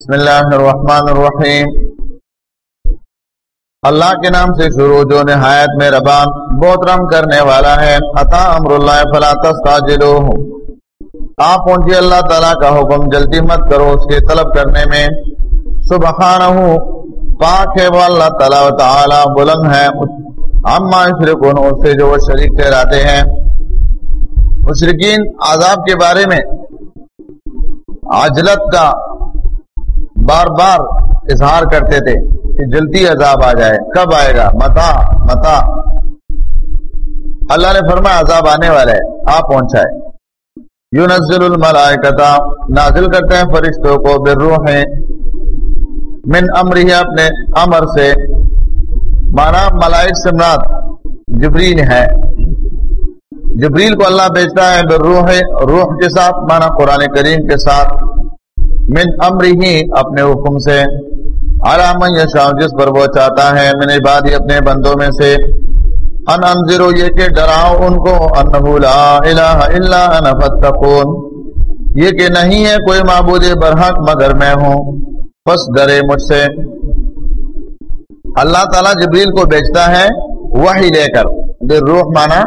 بسم اللہ الرحمن الرحیم۔ اللہ کے نام سے شروع جو نہایت میں ربان بہت رم کرنے والا ہے۔ عطا امر اللہ، فلا تستعجلوہ۔ آپ پہنچی اللہ تعالیٰ کا حکم جلدی مت کرو، اس کے طلب کرنے میں۔ سبحانہ، پاک ہے وہ اللہ تعالیٰ و تعالیٰ، بلند ہے۔ اما شرکن اس سے جو وہ شریک ٹھہراتے ہیں۔ مشرقین عذاب کے بارے میں عجلت کا بار بار اظہار کرتے تھے کہ جلدی عذاب آ جائے۔ کب آئے گا؟ متا متا۔ اللہ نے فرمایا، عذاب آنے والا ہے آپ پہنچائے یو نزل الملائکتا نازل کرتے ہیں فرشتوں کو بالروح۔ من امر ہی اپنے امر سے، مانا ملائک سمرات جبریل ہے جبریل کو اللہ بیچتا ہے بالروح، روح کے ساتھ، مانا قرآن کریم کے ساتھ۔ من امر ہی اپنے حکم سے۔ علام یشاء، جس پر وہ چاہتا ہے، من عبادی اپنے بندوں میں سے۔ ان انذرو یہ کہ ڈراؤ ان کو۔ انہو لا الہ الا انا فتقون یہ کہ نہیں ہے کوئی معبود برحق مگر میں ہوں۔ پس ڈرے مجھ سے۔ اللہ تعالیٰ جبریل کو بیچتا ہے وحی لے کر۔ روح مانا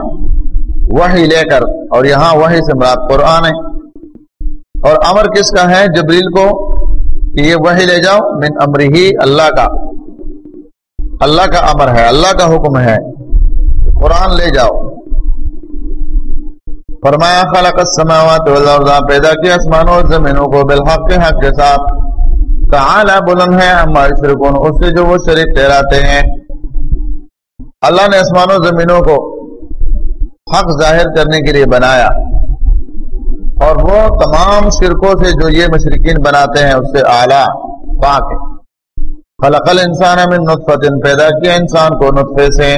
وحی لے کر۔ اور یہاں وحی سے مراد قرآن ہے۔ اور امر کس کا ہے جبریل کو کہ یہ وہی لے جاؤ من امر ہی اللہ کا۔ اللہ کا امر ہے، اللہ کا حکم ہے۔ قرآن لے جاؤ۔ فرمایا، خلق السماوات والارض پیدا کیا آسمانوں اور زمینوں کو بالحق کے حق کے ساتھ۔ تعالی بلند ہے، اما یشرکون، اس سے جو وہ شریک ٹھہراتے ہیں۔ اللہ نے آسمانوں زمینوں کو حق ظاہر کرنے کے لیے بنایا۔ اور وہ تمام شرکوں سے جو یہ مشرقین بناتے ہیں، اس سے اعلیٰ پاک ہے۔ خلق الانسان من نطفت پیدا کیا انسان کو نطفے سے۔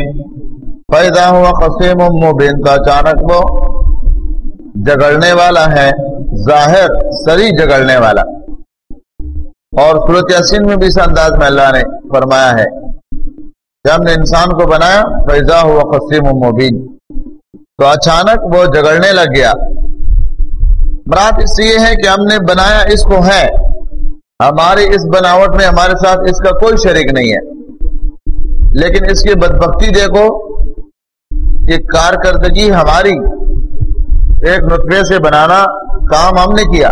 پیدا ہوا قسیم مبین کا اچانک وہ جگڑنے والا ہے، ظاہر سری جگڑنے والا۔ اور صورت یاسین میں بھی اس انداز میں اللہ نے فرمایا ہے جب ہم نے انسان کو بنایا فیضا ہوا قسیم مبین تو اچانک وہ جگڑنے لگ گیا۔ مراد اس یہ ہے کہ ہم نے بنایا اس کو ہے۔ ہماری اس بناوٹ میں ہمارے ساتھ اس کا کوئی شریک نہیں ہے۔ لیکن اس کی بدبختی دیکھو کہ کارکردگی ہماری ایک نطفے سے بنانا کام ہم نے کیا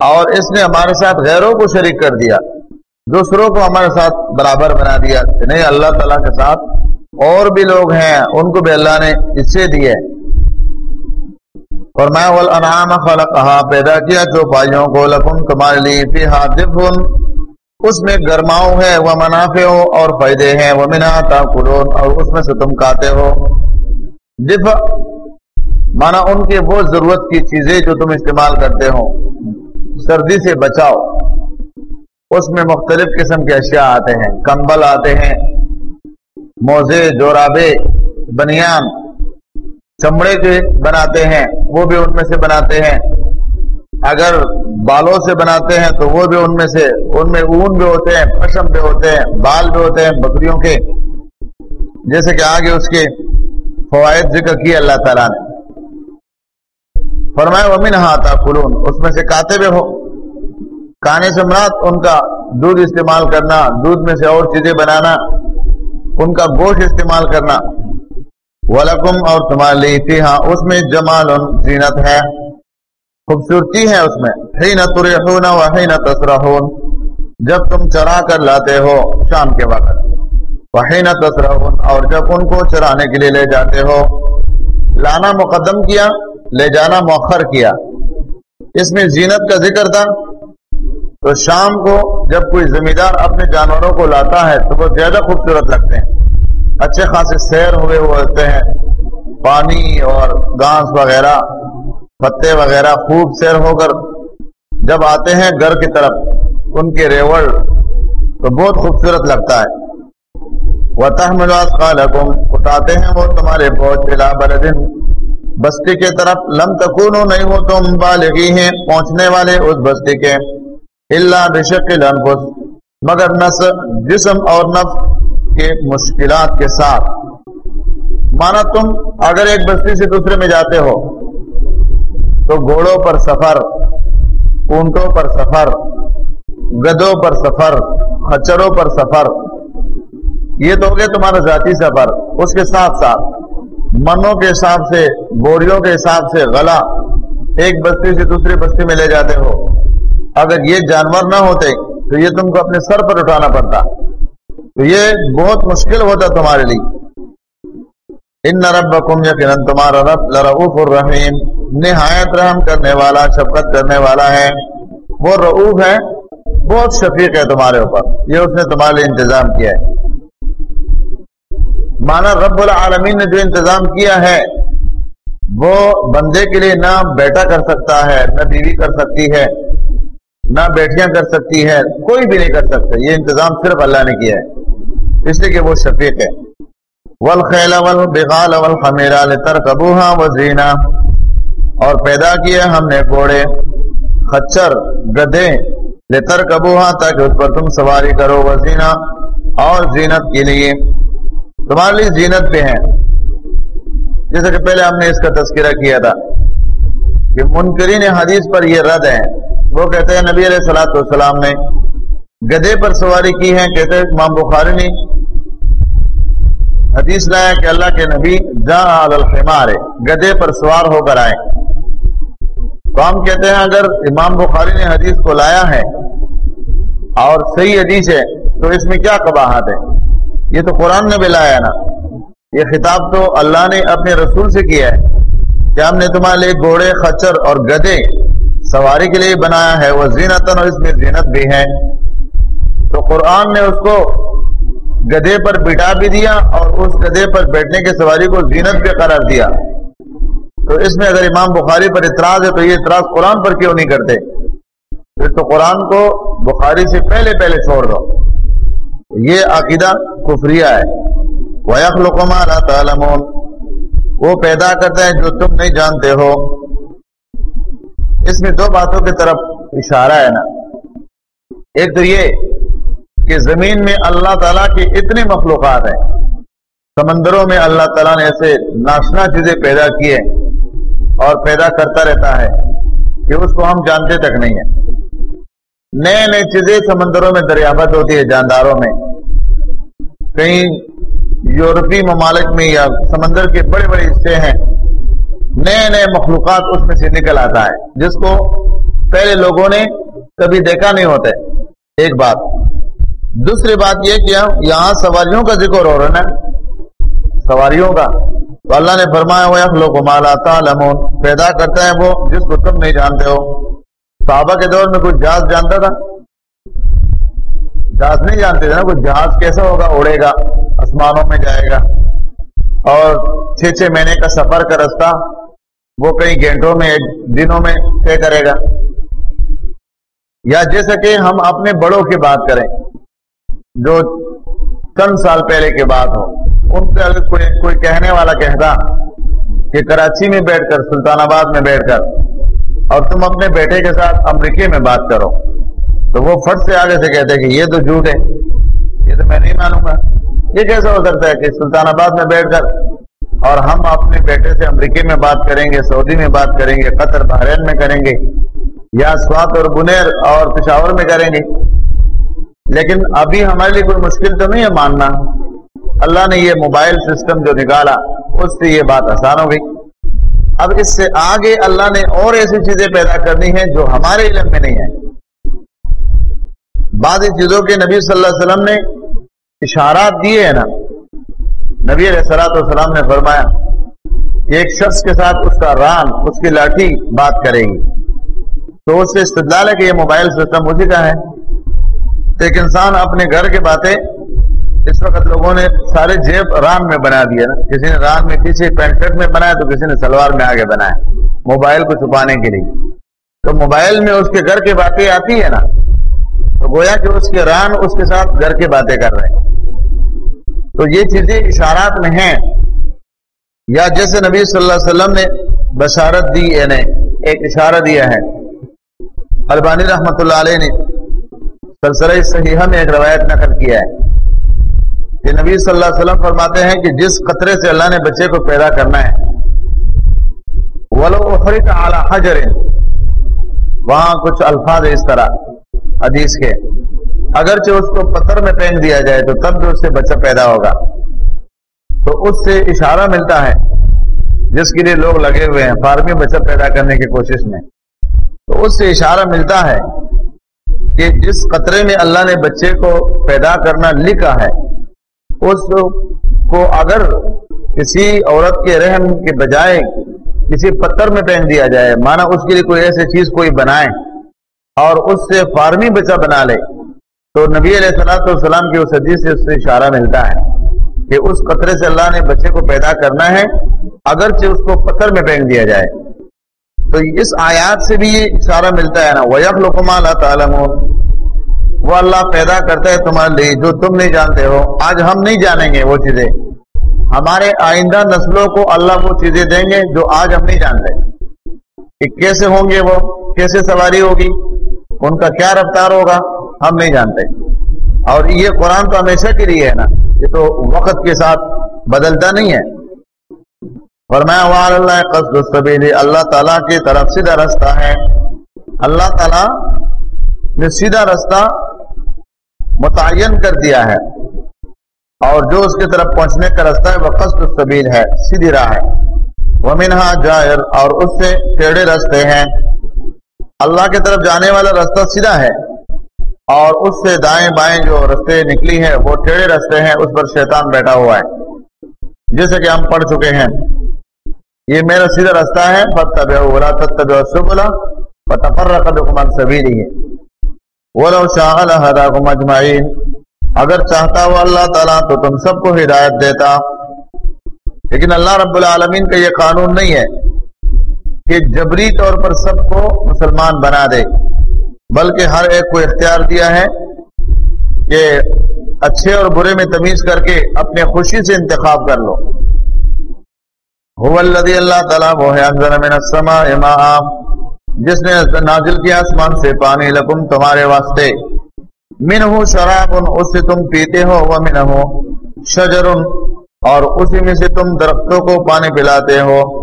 اور اس نے ہمارے ساتھ غیروں کو شریک کر دیا، دوسروں کو ہمارے ساتھ برابر بنا دیا۔ نہیں، اللہ تعالیٰ کے ساتھ اور بھی لوگ ہیں، ان کو بھی اللہ نے اس سے دیے۔ فرمایا، والانعام خلقها پیدا کیا جو پائیوں کو لکم تمہارے لیے فیہا دفن، اس میں گرماؤں ہے، وہ منافع اور فائدے ہیں، وہ منا تاکلون، اور اس میں سے تم کھاتے ہو۔ دف مانا ان کے وہ ضرورت کی چیزیں جو تم استعمال کرتے ہو۔ سردی سے بچاؤ۔ اس میں مختلف قسم کے اشیاء آتے ہیں، کمبل آتے ہیں، موزے، جورابے، بنیان چمڑے کے بناتے ہیں، وہ بھی ان میں سے بناتے ہیں۔ اگر بالوں سے بناتے ہیں تو وہ بھی ان میں سے، ان میں اون بھی ہوتے ہیں، پشم بھی ہوتے ہیں، بال بھی ہوتے ہیں، بکریوں کے۔ جیسے کہ آگے اس کے فوائد ذکر کی اللہ تعالیٰ نے۔ فرمائے ومن ہاتھا قلون اس میں سے کاتے بھی ہو۔ کھانے سے مراد ان کا دودھ استعمال کرنا، دودھ میں سے اور چیزیں بنانا، ان کا گوشت استعمال کرنا۔ ولکم اور تمہارے لیے فیہا اس میں جمال زینت ہے۔ خوبصورتی ہے اس میں۔ حین ترحون و حین تسرحون۔ جب تم چرا کر لاتے ہو شام کے وقت۔ وحین تسرحون، اور جب ان کو چرانے کے لیے لے جاتے ہو۔ لانا مقدم کیا، لے جانا مؤخر کیا۔ اس میں زینت کا ذکر تھا۔ تو شام کو جب کوئی زمیندار اپنے جانوروں کو لاتا ہے تو وہ زیادہ خوبصورت لگتے ہیں۔ اچھے خاصے سیر ہوئے ہوتے ہیں، پانی اور گھاس وغیرہ، پتے وغیرہ خوب سیر ہو کر جب آتے ہیں گھر کی طرف، ان کے ریوڑ تو بہت خوبصورت لگتا ہے۔ وہ تحملات اٹھاتے ہیں وہ تمہارے بہت بلا بردن۔ بستی کے طرف لم تکون نہیں ہو تم بالغی ہیں، پہنچنے والے اس بستی کے۔ اللہ بشکل انفس مگر نس، جسم اور نفس کے مشکلات کے ساتھ۔ مانا تم اگر ایک بستی سے دوسرے میں جاتے ہو، تو گھوڑوں پر سفر، اونٹوں پر سفر گدوں پر سفر، خچروں پر سفر، یہ تو ہو گیا تمہارا ذاتی سفر۔ اس کے ساتھ ساتھ منوں کے حساب سے بوریوں کے حساب سے غلہ ایک بستی سے دوسری بستی میں لے جاتے ہو۔ اگر یہ جانور نہ ہوتے، تو یہ تم کو اپنے سر پر اٹھانا پڑتا۔ تو یہ بہت مشکل ہوتا تمہارے لیے۔ ان رب کم یقین تمہارا رب لرعوف الرحیم، نہایت رحم کرنے والا، شفقت کرنے والا ہے۔ وہ رعوف ہے، بہت شفیق ہے تمہارے اوپر۔ یہ اس نے تمہارے لیے انتظام کیا ہے۔ مانا رب العالمین نے جو انتظام کیا ہے، وہ بندے کے لیے نہ بیٹا کر سکتا ہے، نہ بیوی کر سکتی ہے، نہ بیٹیاں کر سکتی ہے، کوئی بھی نہیں کر سکتا۔ یہ انتظام صرف اللہ نے کیا ہے۔ اس لیے کہ وہ شفیق ہے۔ ولخیلا ول بغال اول خمیرا اور پیدا کیا ہم نے گھوڑے، خچر گدے لترکبوہا تاکہ اس پر تم سواری کرو وزینا اور زینت کے لیے۔ تمہارے لیے زینت پہ ہیں۔ جیسے کہ پہلے ہم نے اس کا تذکرہ کیا تھا کہ منکرین حدیث پر یہ رد ہے وہ کہتے ہیں نبی علیہ سلاۃ والسلام نے گدے پر سواری کی ہے، کہتے ہیں امام بخاری نے حدیث لایا کہ اللہ کے نبی جا الحمار گدے پر سوار ہو کر آئے۔ تو ہم کہتے ہیں اگر امام بخاری نے حدیث کو لایا ہے اور صحیح حدیث ہے، تو اس میں کیا قباحت ہے؟ یہ تو قرآن نے بلایا نا۔ یہ خطاب تو اللہ نے اپنے رسول سے کیا ہے کہ ہم نے تمہارے لیے گھوڑے، خچر اور گدے سواری کے لیے بنایا ہے۔ وہ زینت اور اس میں زینت بھی ہے تو قرآن نے اس کو گدے پر بٹا بھی دیا اور اس گدے پر بیٹھنے کے سواری کو زینت بھی قرار دیا۔ تو اس میں اگر امام بخاری پر اعتراض ہے تو یہ اعتراض قرآن پر کیوں نہیں کرتے؟ پھر تو قرآن کو بخاری سے پہلے پہلے چھوڑ دو۔ یہ عقیدہ کفریہ ہے۔ تعالمون وہ پیدا کرتا ہے جو تم نہیں جانتے ہو۔ اس میں دو باتوں کی طرف اشارہ ہے نا۔ ایک تو یہ کہ زمین میں اللہ تعالیٰ کی اتنی مخلوقات ہیں۔ سمندروں میں اللہ تعالیٰ نے ایسے ناشنا چیزیں پیدا کیے اور پیدا کرتا رہتا ہے کہ اس کو ہم جانتے تک نہیں ہیں۔ نئے نئے چیزیں سمندروں میں دریافت ہوتی ہے جانداروں میں۔ کہیں یورپی ممالک میں یا سمندر کے بڑے بڑے حصے ہیں، نئے نئے مخلوقات اس میں سے نکل آتا ہے، جس کو پہلے لوگوں نے کبھی دیکھا نہیں ہوتا۔ ایک بات دوسری بات یہ کہ یہاں سواریوں کا ذکر ہو رہا ہے سواریوں کا۔ تو اللہ نے فرمایا ہوا لوگ مالا تعلمون۔ پیدا کرتا ہے وہ جس کو تم نہیں جانتے ہو۔ صحابہ کے دور میں کچھ جہاز جانتا تھا؟ جہاز نہیں جانتے تھے نا۔ کچھ جہاز کیسا ہوگا؟ اڑے گا، آسمانوں میں جائے گا۔ اور چھ چھ مہینے کا سفر کا رستہ وہ کئی گھنٹوں میں دنوں میں طے کرے گا۔ یا جیسا کہ ہم اپنے بڑوں کی بات کریں۔ جو چند سال پہلے کی بات ہو ان سے اگر کوئی کوئی کہنے والا کہتا کہ کراچی میں بیٹھ کر، سلطان آباد میں بیٹھ کر، اور تم اپنے بیٹے کے ساتھ امریکہ میں بات کرو، تو وہ فٹ سے آگے سے کہتے کہ یہ تو جھوٹ ہے۔ یہ تو میں نہیں مانوں گا۔ یہ کیسا ہو سکتا ہے کہ سلطان آباد میں بیٹھ کر اور ہم اپنے بیٹے سے امریکہ میں بات کریں گے، سعودی میں بات کریں گے، قطر، بحرین میں کریں گے یا سوات اور بنیر اور پشاور میں کریں گے؟ لیکن ابھی ہمارے لیے کوئی مشکل تو نہیں ہے ماننا۔ اللہ نے یہ موبائل سسٹم جو نکالا، اس سے یہ بات آسان ہو گئی۔ اب اس سے آگے اللہ نے اور ایسی چیزیں پیدا کرنی ہیں جو ہمارے علم میں نہیں ہے بعض چیزوں کے نبی صلی اللہ علیہ وسلم نے اشارات دیے ہیں نا۔ نبی علیہ سلاۃ والسلام نے فرمایا ایک شخص کے ساتھ اس کا ران، اس کی لاٹھی بات کرے گی۔ تو اس سے استدلال ہے کہ یہ موبائل سسٹم اسی کا ہے۔ ایک انسان اپنے گھر کے باتیں اس وقت لوگوں نے سارے جیب ران میں بنا دیا نا۔ کسی نے ران میں پیچھے پینٹ شرٹ میں بنایا تو کسی نے سلوار میں آگے بنایا۔ موبائل کو چھپانے کے لیے۔ تو موبائل میں اس کے گھر کی باتیں آتی ہے نا۔ تو گویا کہ اس کے ران اس کے ساتھ گھر کی باتیں کر رہے ہیں۔ تو یہ چیزیں اشارات میں ہیں۔ یا جیسے نبی صلی اللہ علیہ وسلم نے بشارت دی یعنی ایک اشارہ دیا ہے۔ البانی رحمت اللہ علیہ نے سلسلہ صحیحہ میں ایک روایت نقل کیا ہے کہ نبی صلی اللہ علیہ وسلم فرماتے ہیں کہ جس قطرے سے اللہ نے بچے کو پیدا کرنا ہے، ولو حجر۔ وہاں کچھ الفاظ اس طرح حدیث کے۔ اگرچہ اس کو پتھر میں پھینک دیا جائے تو تب بھی اس سے بچہ پیدا ہوگا۔ تو اس سے اشارہ ملتا ہے جس کے لیے لوگ لگے ہوئے ہیں، فارمی بچہ پیدا کرنے کی کوشش میں۔ تو اس سے اشارہ ملتا ہے کہ جس قطرے میں اللہ نے بچے کو پیدا کرنا لکھا ہے۔ اس کو اگر کسی عورت کے رحم کے بجائے کسی پتھر میں پہن دیا جائے، مانا اس کے لیے کوئی ایسی چیز کوئی بنائے اور اس سے فارمی بچہ بنا لے، تو نبی علیہ السلاۃ والسلام کی اس حدیث سے اس سے اشارہ ملتا ہے کہ اس قطرے سے اللہ نے بچے کو پیدا کرنا ہے، اگرچہ اس کو پتھر میں پھینک دیا جائے۔ تو اس آیات سے بھی یہ اشارہ ملتا ہے نا ویخلکم اللہ تعالیٰ وہ اللہ پیدا کرتا ہے تمہارے لیے، جو تم نہیں جانتے ہو۔ آج ہم نہیں جانیں گے وہ چیزیں۔ ہمارے آئندہ نسلوں کو اللہ وہ چیزیں دیں گے جو آج ہم نہیں جانتے۔ کہ کیسے ہوں گے وہ؟ کیسے سواری ہوگی؟ ان کا کیا رفتار ہوگا؟ ہم نہیں جانتے۔ اور یہ قرآن تو ہمیشہ کے لیے ہے نا، یہ تو وقت کے ساتھ بدلتا نہیں ہے۔ فرمایا اللہ قصد السبیل، اللہ تعالیٰ کی طرف سیدھا رستہ ہے۔ اللہ تعالیٰ نے سیدھا رستہ متعین کر دیا ہے۔ اور جو اس کی طرف پہنچنے کا رستہ ہے، وہ قصد السبیل ہے، سیدھی راہ ہے۔ وہ منہا جائر، اور اس سے ٹیڑے رستے ہیں۔ اللہ کی طرف جانے والا رستہ سیدھا ہے۔ اور اس سے دائیں بائیں جو رستے نکلی ہے وہ ٹیڑے رستے ہیں، اس پر شیطان بیٹھا ہوا ہے۔ جیسے کہ ہم پڑھ چکے ہیں۔ یہ میرا سیدھا رستہ ہے۔ ولو شاء لهداكم اجمعين اگر چاہتا ہو اللہ تعالیٰ تو تم سب کو ہدایت دیتا۔ لیکن اللہ رب العالمین کا یہ قانون نہیں ہے کہ جبری طور پر سب کو مسلمان بنا دے، بلکہ ہر ایک کو اختیار دیا ہے کہ اچھے اور برے میں تمیز کر کے اپنے خوشی سے انتخاب کر لو۔ اللہ تعالیٰ وہ ہے من السماء ماء۔ جس نے نازل کیا آسمان سے پانی، لکم تمہارے واسطے۔ من ہوں شراب اس سے تم پیتے ہو وہ من ہو شجر۔ اور اسی میں سے تم درختوں کو پانی پلاتے ہو۔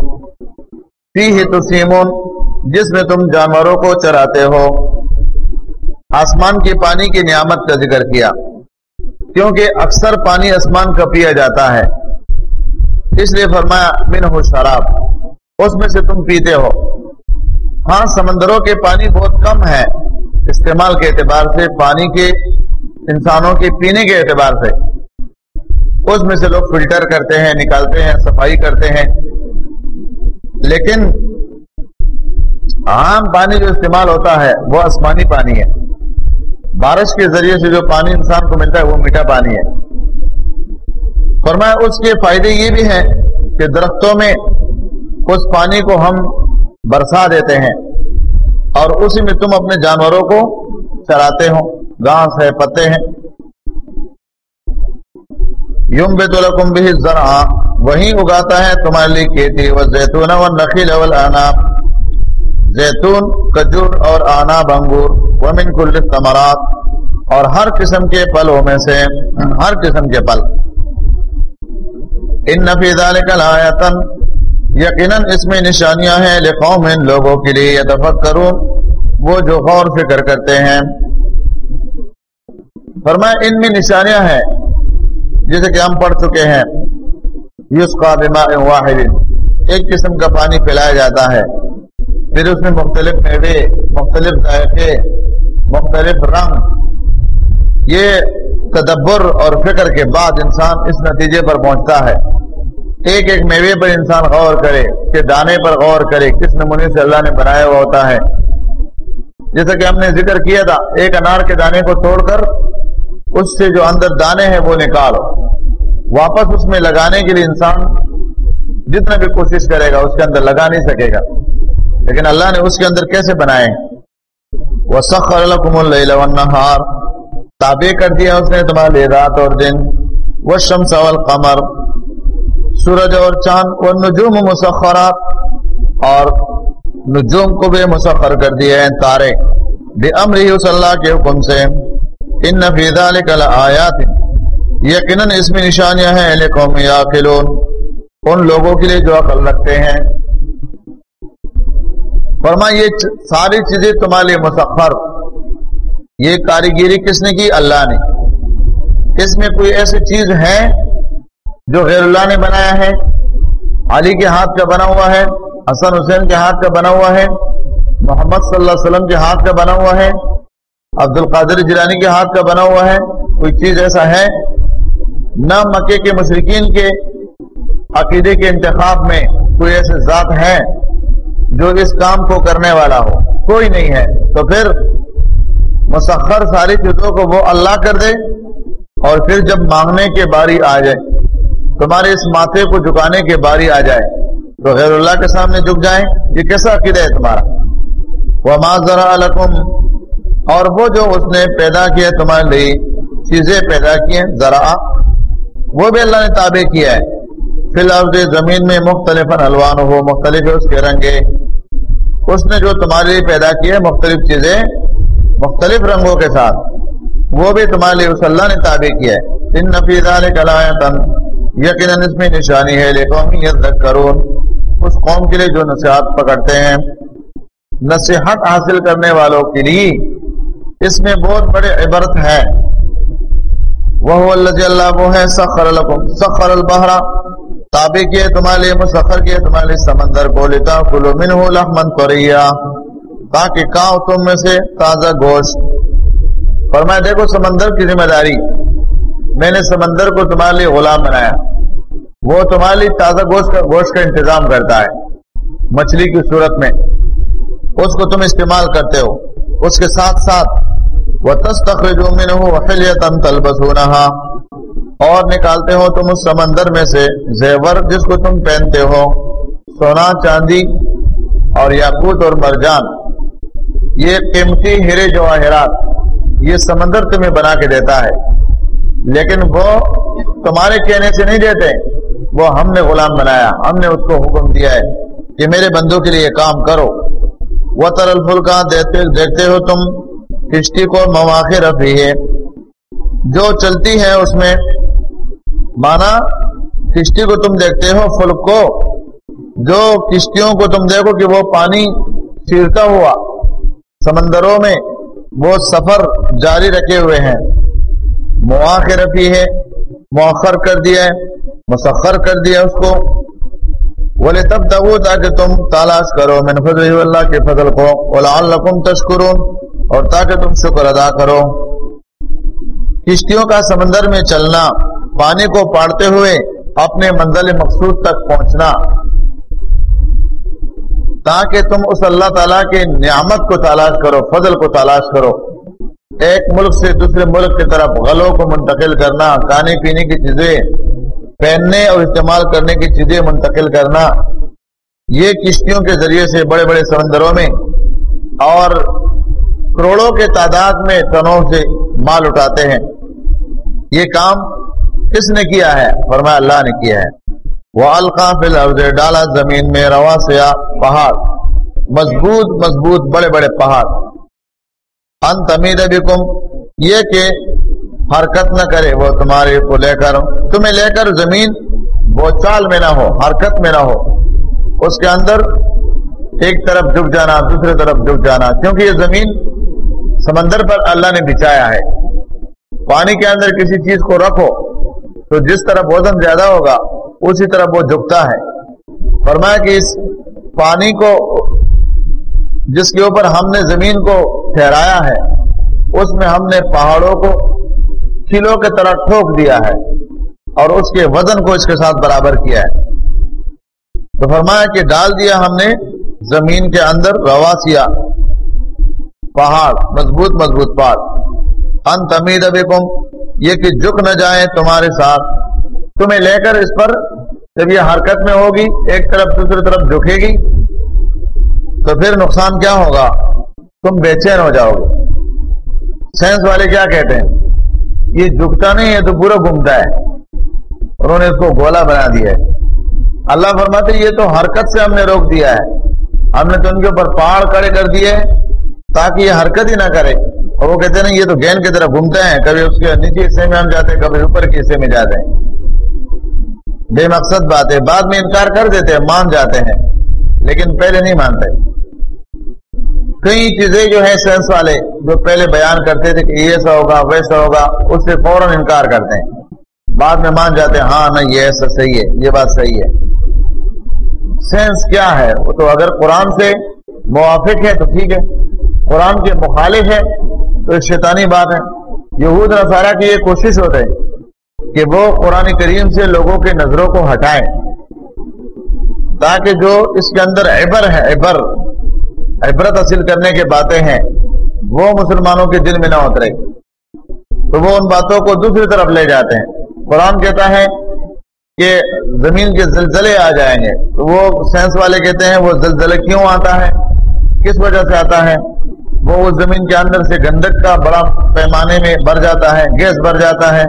پی ہی تو سیمون جس میں تم جانوروں کو چراتے ہو۔ آسمان کے پانی کی نعمت کا ذکر کیا۔ کیونکہ اکثر پانی آسمان کا پیا جاتا ہے۔ اس لیے فرمایا من ہو شراب، اس میں سے تم پیتے ہو۔ ہاں سمندروں کے پانی بہت کم ہے استعمال کے اعتبار سے، پانی کے، انسانوں کے پینے کے اعتبار سے۔ اس میں سے لوگ فلٹر کرتے ہیں، نکالتے ہیں، صفائی کرتے ہیں۔ لیکن، عام پانی جو استعمال ہوتا ہے، وہ آسمانی پانی ہے۔ بارش کے ذریعے سے جو پانی انسان کو ملتا ہے، وہ میٹھا پانی ہے۔ فرمایا اس کے فائدے یہ بھی ہیں کہ درختوں میں اس پانی کو ہم برسا دیتے ہیں اور اسی میں تم اپنے جانوروں کو چراتے ہو، گھاس ہے، پتے ہیں۔ یوم بے تو بھی ذرا وہی اگاتا ہے تمہارے لیے کھیتی وہ زیتون و نقیل زیتون کجور اور آنا بنگور ومن کل تمرات اور ہر قسم کے پلوں میں سے، ہر قسم کے پل ان نفی دال کل آیتن یقیناً اس میں نشانیاں ہیں لقوم ان لوگوں کے لیے یتفق کروں وہ جو غور فکر کرتے ہیں۔ فرمایا، ان میں نشانیاں ہیں، جیسے کہ ہم پڑھ چکے ہیں۔ یوس کا واحد، ایک قسم کا پانی پلایا جاتا ہے، پھر اس میں مختلف میوے، مختلف ذائقے، مختلف رنگ۔ یہ تدبر اور فکر کے بعد انسان اس نتیجے پر پہنچتا ہے۔ ایک ایک میوے پر انسان غور کرے، کہ دانے پر غور کرے کس نمونے سے اللہ نے بنایا ہوا ہوتا ہے۔ جیسا کہ ہم نے ذکر کیا تھا، ایک انار کے دانے کو توڑ کر اس سے جو اندر دانے ہیں وہ نکالو۔ واپس اس میں لگانے کے لیے انسان جتنا بھی کوشش کرے گا، اس کے اندر لگا نہیں سکے گا۔ لیکن اللہ نے اس کے اندر کیسے بنائے؟ وہ سخر تابع کر دیا اس نے تمہارے رات اور دن۔ وہ شمس قمر سورج اور چاند و نجوم مسخرات اور نجوم کو بھی مسخر کر دیے ہیں تارے۔ بے امر اللہ کے حکم سے۔ ان نفیدہ نکل آیات یقیناً اس میں نشانیاں ہیں۔ لقوم یاقلون ان لوگوں کے لیے جو عقل رکھتے ہیں۔ فرما یہ ساری چیزیں تمہارے لیے مسخر۔ یہ کاریگری کس نے کی؟ اللہ نے۔ اس میں کوئی ایسی چیز ہے جو غیر اللہ نے بنایا ہے، علی کے ہاتھ کا بنا ہوا ہے، حسن حسین کے ہاتھ کا بنا ہوا ہے، محمد صلی اللہ علیہ وسلم کے ہاتھ کا بنا ہوا ہے عبد القادر جیلانی کے ہاتھ کا بنا ہوا ہے، کوئی چیز ایسا ہے؟ نہ مکے کے مشرقین کے عقیدے کے انتخاب میں کوئی ایسے ذات ہے جو اس کام کو کرنے والا ہو۔ کوئی نہیں ہے۔ تو پھر مسخر ساری چیزوں کو وہ اللہ کر دے اور پھر جب مانگنے کے باری آ جائے۔ تمہارے اس ماتھے کو جھکانے کے باری آ جائے تو غیر اللہ کے سامنے جھک جائیں، یہ کیسا عقیدہ ہے تمہارا؟ وہ ذرا الکم اور وہ جو اس نے پیدا کیا تمہارے لیے، چیزیں پیدا کی ہیں ذرا وہ بھی اللہ نے تابع کیا ہے۔ فی الحال زمین میں مختلف الوان ہو، مختلف اس کے رنگے اس نے جو تمہارے لیے پیدا کیے مختلف چیزیں مختلف رنگوں کے ساتھ، وہ بھی تمہارے لیے اس اللہ نے تابع کیا ہے۔ ان نفیز تن یقیناً اس میں نشانی ہے لیکن کرون اس قوم کے لیے جو نصیحت پکڑتے ہیں، نصیحت حاصل کرنے والوں کے لیے اس میں بہت بڑے عبرت ہے وہ اللہ وہ ہے، سخر سخر البہرا تابع کیے، تمہارے لیے مسخر کیے، تمہارے لیے سمندر کو لیتا کلو من ہو لحمن تاکہ کاؤ تم میں سے تازہ گوشت۔ فرمایا، دیکھو، سمندر کی ذمہ داری میں نے سمندر کو تمہارے لیے غلام بنایا۔ وہ تمہارے لیے تازہ گوشت کا گوشت کا انتظام کرتا ہے۔ مچھلی کی صورت میں۔ اس کو تم استعمال کرتے ہو۔ اس کے ساتھ ساتھ وہ تستخرج میں تلبس ہونا اور نکالتے ہو تم اس سمندر میں سے زیور جس کو تم پہنتے ہو۔ سونا، چاندی اور یاقوت اور مرجان۔ یہ قیمتی ہرے جواہرات۔ یہ سمندر تمہیں بنا کے دیتا ہے۔ لیکن وہ تمہارے کہنے سے نہیں دیتے وہ ہم نے غلام بنایا، ہم نے اس کو حکم دیا ہے کہ میرے بندوں کے لیے کام کرو۔ وہ ترل پھول کا دیکھتے ہو تم کشتی کو مواقع رفی ہے۔ جو چلتی ہے اس میں، مانا کشتی کو تم دیکھتے ہو، فلک کو۔ جو کشتیوں کو تم دیکھو کہ وہ پانی چیرتا ہوا، سمندروں میں وہ سفر جاری رکھے ہوئے ہیں۔ مواقع رفی ہے، مؤخر کر دیا ہے، مسخر کر دیا اس کو۔ بولے تب دبو تاکہ تم تلاش کرو۔ من فضل اللہ کے فضل کو۔ ولعلکم تشکرون اور تاکہ تم شکر ادا کرو۔ کشتیوں کا سمندر میں چلنا، پانی کو پاڑتے ہوئے اپنے منزل مقصود تک پہنچنا۔ تاکہ تم اس اللہ تعالیٰ کے نعمت کو تلاش کرو، فضل کو تلاش کرو۔ ایک ملک سے دوسرے ملک کی طرف غلوں کو منتقل کرنا، کھانے پینے کی چیزیں پہننے اور استعمال کرنے کی چیزیں منتقل کرنا، یہ کشتیوں کے ذریعے سے بڑے بڑے سمندروں میں اور کروڑوں کے تعداد میں تنوع سے مال اٹھاتے ہیں۔ یہ کام کس نے کیا ہے؟ فرمایا اللہ نے کیا ہے۔ وہ القاف ڈالا زمین میں روا سیا پہاڑ۔ مضبوط مضبوط، بڑے بڑے پہاڑ۔ ان تمید یہ کہ حرکت نہ کرے وہ تمہارے کو لے کر، تمہیں لے کر زمین وہ چال میں نہ ہو، حرکت میں نہ ہو۔ اس کے اندر ایک طرف جھک جانا، دوسرے طرف جھک جانا، کیونکہ یہ زمین سمندر پر اللہ نے بچایا ہے۔ پانی کے اندر کسی چیز کو رکھو تو جس طرف وزن زیادہ ہوگا، اسی طرف وہ جھکتا ہے۔ فرمایا کہ اس پانی کو، جس کے اوپر ہم نے زمین کو ٹھہرایا ہے۔ اس میں ہم نے پہاڑوں کو کلو کی طرح ٹھوک دیا ہے اور اس کے وزن کو اس کے ساتھ برابر کیا ہے۔ تو فرمایا کہ ڈال دیا ہم نے زمین کے اندر رواسیا پہاڑ، مضبوط مضبوط پہاڑ۔ ان تمید ابھی یہ کہ جھک نہ جائیں تمہارے ساتھ۔ تمہیں لے کر اس پر جب یہ حرکت میں ہوگی، ایک طرف دوسری طرف جھکے گی، تو پھر نقصان کیا ہوگا؟ تم بے چین ہو جاؤ گے۔ سائنس والے کیا کہتے ہیں؟ یہ جھکتا نہیں ہے تو پورا گھومتا ہے۔ انہوں نے اس کو گولا بنا دیا ہے۔ اللہ فرماتے یہ تو حرکت سے ہم نے روک دیا ہے۔ ہم نے تو ان کے اوپر پہاڑ کڑے کر دیے تاکہ یہ حرکت ہی نہ کرے۔ اور وہ کہتے ہیں یہ تو گین کی طرف گھومتے ہیں۔ کبھی اس کے نیچے حصے میں ہم جاتے ہیں، کبھی اوپر کے حصے میں جاتے ہیں۔ بے مقصد بات ہے۔ بعد میں انکار کر دیتے ہیں، مان جاتے ہیں۔ لیکن پہلے نہیں مانتے۔ کئی چیزیں جو ہے سائنس والے جو پہلے بیان کرتے تھے کہ ایسا ہوگا، ویسا ہوگا، اس سے فوراً انکار کرتے ہیں۔ بعد میں مان جاتے ہیں ہاں نہیں، یہ ایسا صحیح ہے، یہ بات صحیح ہے۔ سینس کیا ہے؟ وہ تو اگر قرآن سے موافق ہے تو ٹھیک ہے۔ قرآن کے مخالف ہے تو ایک شیطانی بات ہے۔ یہود، نصارہ کی یہ کوشش ہوتا ہے کہ وہ قرآن کریم سے لوگوں کے نظروں کو ہٹائیں، تاکہ جو اس کے اندر عبر ہے، عبر عبرت حاصل کرنے کی باتیں ہیں، وہ مسلمانوں کے دل میں نہ اترے۔ تو وہ ان باتوں کو دوسری طرف لے جاتے ہیں۔ قرآن کہتا ہے کہ زمین کے زلزلے آ جائیں گے۔ تو وہ سائنس والے کہتے ہیں، وہ زلزلے کیوں آتا ہے؟ کس وجہ سے آتا ہے؟ وہ اس زمین کے اندر سے گندک کا بڑا پیمانے میں بھر جاتا ہے، گیس بھر جاتا ہے۔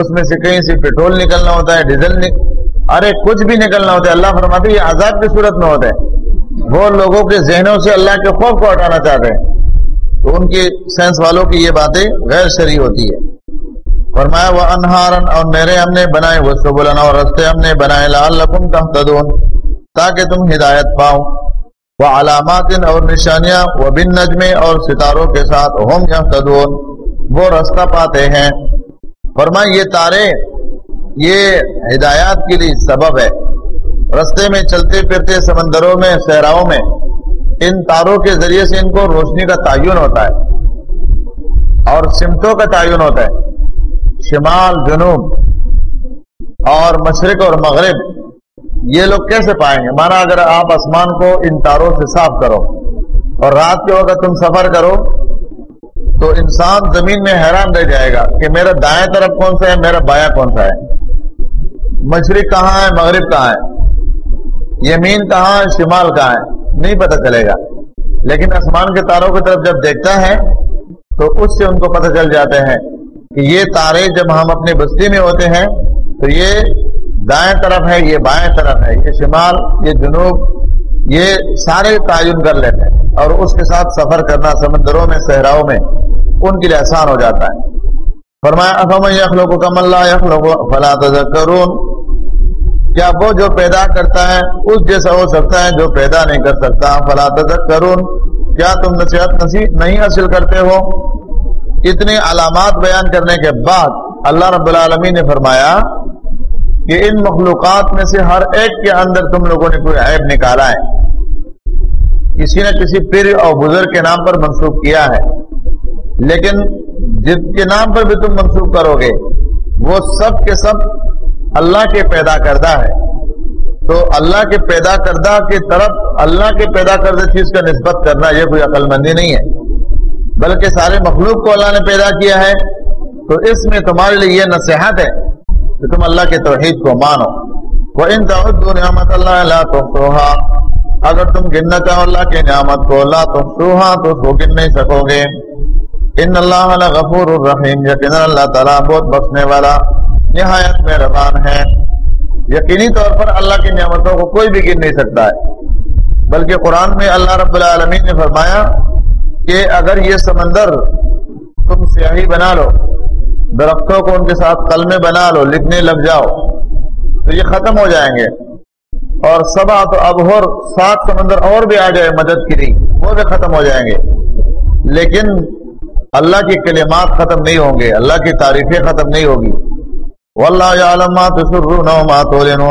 اس میں سے کہیں سے پیٹرول نکلنا ہوتا ہے، ڈیزل ارے، کچھ بھی نکلنا ہوتا ہے۔ اللہ فرماتے یہ آزاد کی صورت میں ہوتا ہے۔ وہ لوگوں کے ذہنوں سے اللہ کے خوف کو ہٹانا چاہتے ہیں۔ تو ان کی سائنس والوں کی یہ باتیں غیر شرعی ہوتی ہے فرمایا، وہ انہارن اور میرے ہم نے بنائے وہ سبلن اور رستے ہم نے بنائے، لعلکم تہتدون، تاکہ تم ہدایت پاؤ۔ وہ علامات اور نشانیاں، وہ بن نجمے اور ستاروں کے ساتھ ہم یہتدون، وہ رستہ پاتے ہیں۔ فرمایا، یہ تارے، یہ ہدایات کے لیے سبب ہے۔ رستے میں چلتے پھرتے سمندروں میں، صحراؤں میں، ان تاروں کے ذریعے سے ان کو روشنی کا تعین ہوتا ہے اور سمتوں کا تعین ہوتا ہے۔ شمال، جنوب اور مشرق اور مغرب، یہ لوگ کیسے پائیں گے؟ مانا اگر آپ آسمان کو ان تاروں سے صاف کرو اور رات کے وقت تم سفر کرو، تو انسان زمین میں حیران رہ جائے گا کہ میرا دائیں طرف کون سا ہے، میرا بایا کون سا ہے۔ مشرق کہاں ہے، مغرب کہاں ہے؟ یمین کہاں ہے، شمال کہاں ہے؟ نہیں پتہ چلے گا۔ لیکن آسمان کے تاروں کی طرف جب دیکھتا ہے، تو اس سے ان کو پتہ چل جاتے ہیں کہ یہ تارے جب ہم اپنی بستی میں ہوتے ہیں، تو یہ دائیں طرف ہے، یہ بائیں طرف ہے، یہ شمال، یہ جنوب، یہ سارے تعین کر لیتے ہیں۔ اور اس کے ساتھ سفر کرنا سمندروں میں، صحراؤں میں، ان کے لیے آسان ہو جاتا ہے۔ فرمایا افم یخلوق کم اللہ یخلوق فلا تذکرون۔ کیا وہ جو پیدا کرتا ہے، اس جیسا ہو سکتا ہے جو پیدا نہیں کر سکتا۔ فلا تذکرون۔ کیا تم نصیحت نصیب نہیں حاصل کرتے ہو؟ اتنی علامات بیان کرنے کے بعد اللہ رب العالمین نے فرمایا کہ ان مخلوقات میں سے ہر ایک کے اندر تم لوگوں نے کوئی عیب نکالا ہے۔ کسی نہ کسی پیر اور بزرگ کے نام پر منسوخ کیا ہے۔ لیکن جن کے نام پر بھی تم منسوخ کرو گے، وہ سب کے سب اللہ کے پیدا کردہ ہے۔ تو اللہ کے پیدا کردہ کی طرف اللہ کے پیدا کردہ چیز کا نسبت کرنا یہ کوئی عقل مندی نہیں ہے۔ بلکہ سارے مخلوق کو اللہ نے پیدا کیا ہے۔ تو اس میں تمہارے لیے یہ نصیحت ہے کہ تم اللہ کے توحید کو مانو۔ وہ ان نعمت اللہ اللہ تو اگر تم گننا چاہو اللہ کی نعمت کو اللہ تو سوہا تو اس کو گن نہیں سکو گے۔ ان اللہ غفور الرحیم یقین اللہ تعالیٰ بہت بخشنے والا۔ نہایت مہربان ہے یقینی طور پر اللہ کی نعمتوں کو کوئی بھی گن نہیں سکتا ہے۔ بلکہ قرآن میں اللہ رب العالمین نے فرمایا کہ اگر یہ سمندر تم سیاہی بنا لو، درختوں کو ان کے ساتھ قلمے بنا لو، لکھنے لگ جاؤ، تو یہ ختم ہو جائیں گے۔ اور سبا تو اب اور سات سمندر اور بھی آ جائے، مدد کی وہ بھی ختم ہو جائیں گے۔ لیکن اللہ کی کلمات ختم نہیں ہوں گے، اللہ کی تعریفیں ختم نہیں ہوگی۔ واللہ یعلم ما تسرون وہ اللہ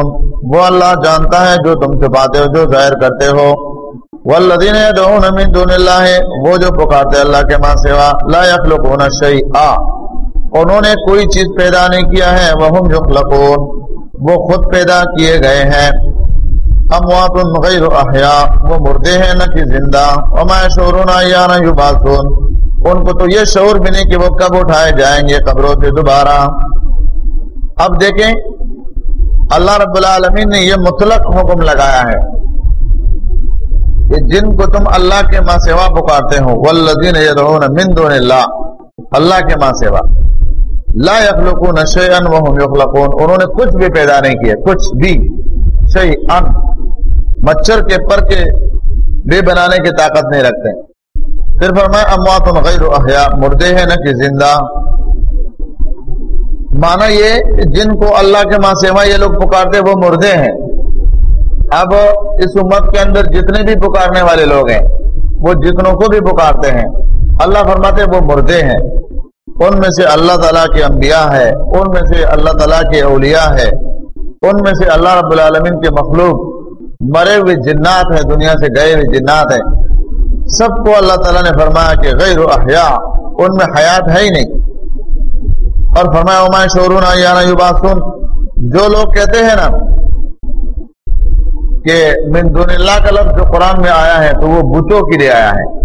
وہ اللہ جانتا ہے جو تم سے باتیں ہو جو ظاہر کرتے ہو۔ والذین يدعون من دون اللہ، وہ جو پکارتے اللہ کے ماں سوا، لا یخلقون شیئا۔ انہوں نے کوئی چیز پیدا نہیں کیا ہے، وہم یخلقون۔ وہ خود پیدا کیے گئے ہیں۔ اموات غیر احیاء وہ مردے ہیں نہ کہ زندہ۔ وما شعرون ایانا یبعثون۔ ان کو تو یہ شعور بھی نہیں کہ وہ کب اٹھائے جائیں گے، قبروں سے دوبارہ۔ اب دیکھیں، اللہ رب العالمین نے یہ مطلق حکم لگایا ہے کہ جن کو تم اللہ کے ماں سیوا پکارتے ہو، والذین یدعون من دون اللہ اللہ کے ماں سیوا لا یخلقون شیئا وهم یخلقون، انہوں نے کچھ بھی پیدا نہیں کیا، کچھ بھی، شیئا، مچھر کے پر کے بے بنانے کی طاقت نہیں رکھتے۔ پھر فرمایا، اموات غیر احیاء مردے ہیں نہ کہ زندہ۔ مانا یہ جن کو اللہ کے ماں سیوا یہ لوگ پکارتے وہ مردے ہیں۔ اب اس امت کے اندر جتنے بھی پکارنے والے لوگ ہیں، وہ جتنوں کو بھی پکارتے ہیں۔ اللہ فرماتے وہ مردے ہیں۔ ان میں سے اللہ تعالیٰ کے انبیاء ہے ان میں سے اللہ تعالیٰ کے اولیاء ہے ان میں سے اللہ رب العالمین کے مخلوق مرے ہوئے جنات ہیں، دنیا سے گئے ہوئے جنات ہیں۔ سب کو اللہ تعالیٰ نے فرمایا کہ غیر و احیاء، ان میں حیات ہے ہی نہیں۔ اور فرمایا عمائے شورون یا یوباسن یعنی جو لوگ کہتے ہیں نا کہ من دون اللہ کا لفظ جو قرآن میں آیا ہے تو وہ بتوں کے لیے آیا ہے۔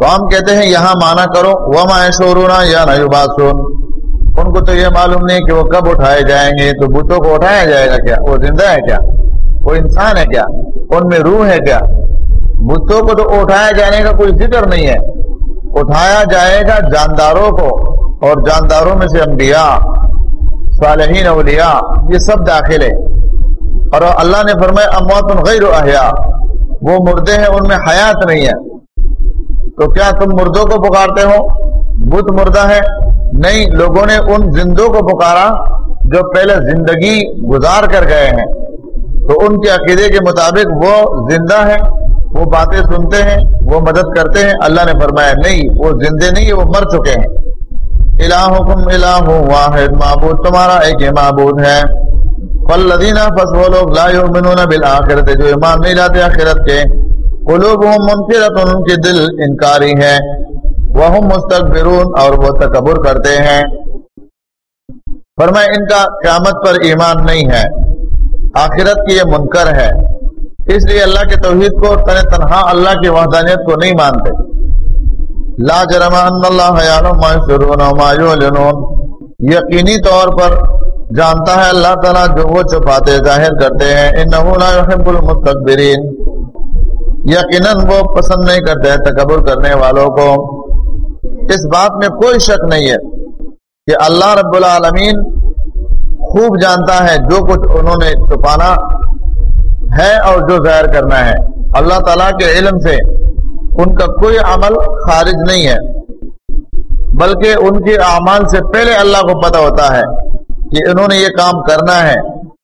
تو ہم کہتے ہیں، یہاں مانا کرو وہ مائے شورونا یا نیوباسون ان کو تو یہ معلوم نہیں کہ وہ کب اٹھائے جائیں گے، تو بتوں کو اٹھایا جائے گا کیا؟ وہ زندہ ہے کیا؟ وہ انسان ہے کیا؟ ان میں روح ہے کیا؟ بتوں کو تو اٹھایا جانے کا کوئی ذکر نہیں ہے۔ اٹھایا جائے گا جانداروں کو۔ اور جانداروں میں سے انبیاء، صالحین، اولیاء، یہ سب داخل ہے اور اللہ نے فرمایا اموات غیر احیاء، وہ مردے ہیں، ان میں حیات نہیں ہے۔ تو کیا تم مردوں کو پکارتے ہو؟ بت مردہ ہے نہیں، لوگوں نے ان زندوں کو پکارا جو پہلے زندگی گزار کر گئے ہیں۔ تو ان کے عقیدے کے مطابق وہ زندہ ہے وہ باتیں سنتے ہیں، وہ مدد کرتے ہیں۔ اللہ نے فرمایا، نہیں، وہ زندے نہیں وہ مر چکے ہیں۔ الہکم الہ واحد، معبود تمہارا ایک معبود ہے۔ فالذین پس وہ لوگ لا یؤمنون بالآخرت، جو ایمان نہیں لاتے آخرت کے۔ قلوبهم منکرت ان کے دل انکاری ہے۔ وہم مستقبرون اور وہ تکبر کرتے ہیں۔ فرمائے، ان کا قیامت پر ایمان نہیں ہے۔ آخرت کی یہ منکر ہے۔ اس لیے اللہ کے توحید کو تنہا، اللہ کی وحدانیت کو نہیں مانتے۔ لا جرم ان اللہ ما يسرون وما يعلنون یقینی طور پر جانتا ہے اللہ تعالیٰ جو وہ چھپاتے ظاہر کرتے ہیں انه لا يحب المستكبرين یقیناً وہ پسند نہیں کرتے تکبر کرنے والوں کو۔ اس بات میں کوئی شک نہیں ہے کہ اللہ رب العالمین خوب جانتا ہے جو کچھ انہوں نے چھپانا ہے اور جو ظاہر کرنا ہے۔ اللہ تعالیٰ کے علم سے ان کا کوئی عمل خارج نہیں ہے، بلکہ ان کے اعمال سے پہلے اللہ کو پتہ ہوتا ہے کہ انہوں نے یہ کام کرنا ہے،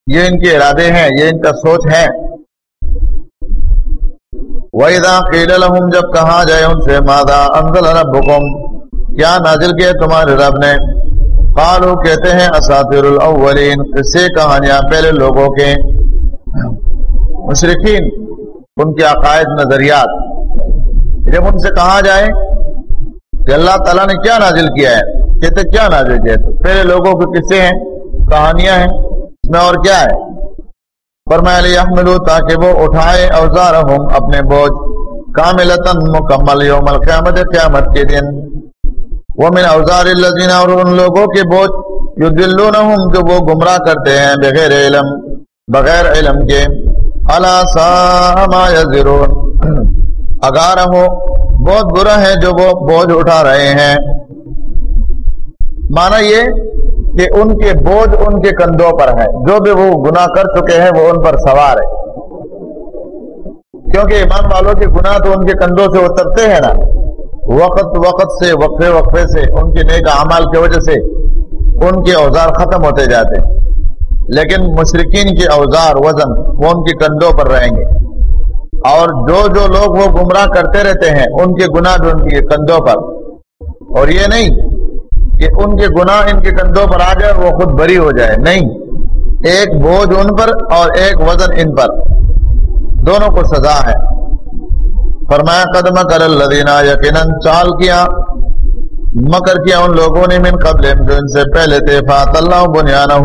یہ ان کے ارادے ہیں، یہ ان کا سوچ ہے۔ وَإِذَا قِيلَ لَهُمْ، جب کہا جائے ان سے، مَاذَا أَنزَلَ رَبُّكُمْ؟ کیا نازل کیا تمہارے رب نے؟ قالو کہتے ہیں اساطیر الاولین قصے کہانیاں پہلے لوگوں کے مشرقین، ان کے عقائد، نظریات۔ جب ان سے کہا جائے کہ اللہ تعالیٰ نے کیا نازل کیا ہے، کہتے کیا نازل کیا ہے؟ پہلے لوگوں کے قصے ہیں، کہانیاں ہیں، اس میں اور کیا ہے؟ فرمایا، لیحملو تاکہ وہ اٹھائے اوزارہم اپنے بوجھ کاملتن مکمل یوم القیامت، قیامت کے دن۔ ومن اوزار الذین، اور ان لوگوں کے بوجھ یدلونہم جو وہ گمراہ کرتے ہیں، بغیر علم بغیر علم کے۔ الا سا ما یذرون اگار ہو بہت برا ہے جو وہ بوجھ اٹھا رہے ہیں۔ معنی یہ کہ ان کے بوجھ ان کے کندھوں پر ہے جو بھی وہ گناہ کر چکے ہیں، وہ ان پر سوار ہے کیونکہ ایمان والوں کے گناہ تو ان کے کندھوں سے اترتے ہیں نا۔ وقت وقت سے، وقفے وقفے سے، ان کی نیک اعمال کی وجہ سے ان کے اوزار ختم ہوتے جاتے ہیں۔ لیکن مشرقین کے اوزار، وزن وہ ان کے کندھوں پر رہیں گے۔ اور جو جو لوگ وہ گمراہ کرتے رہتے ہیں، ان کے گناہ بھی ان کے کندھوں پر۔ اور یہ نہیں کہ ان کے گناہ ان کے کندھوں پر آ جائے، وہ خود بری ہو جائے۔ نہیں، ایک بوجھ ان پر اور ایک وزن ان پر۔ دونوں کو سزا ہے۔ فرمایا قدم کر الدینہ یقیناً، چال کیا۔ مکر کیا ان لوگوں نے من قبل جو ان سے پہلے تھے۔ فات اللہ بنیاد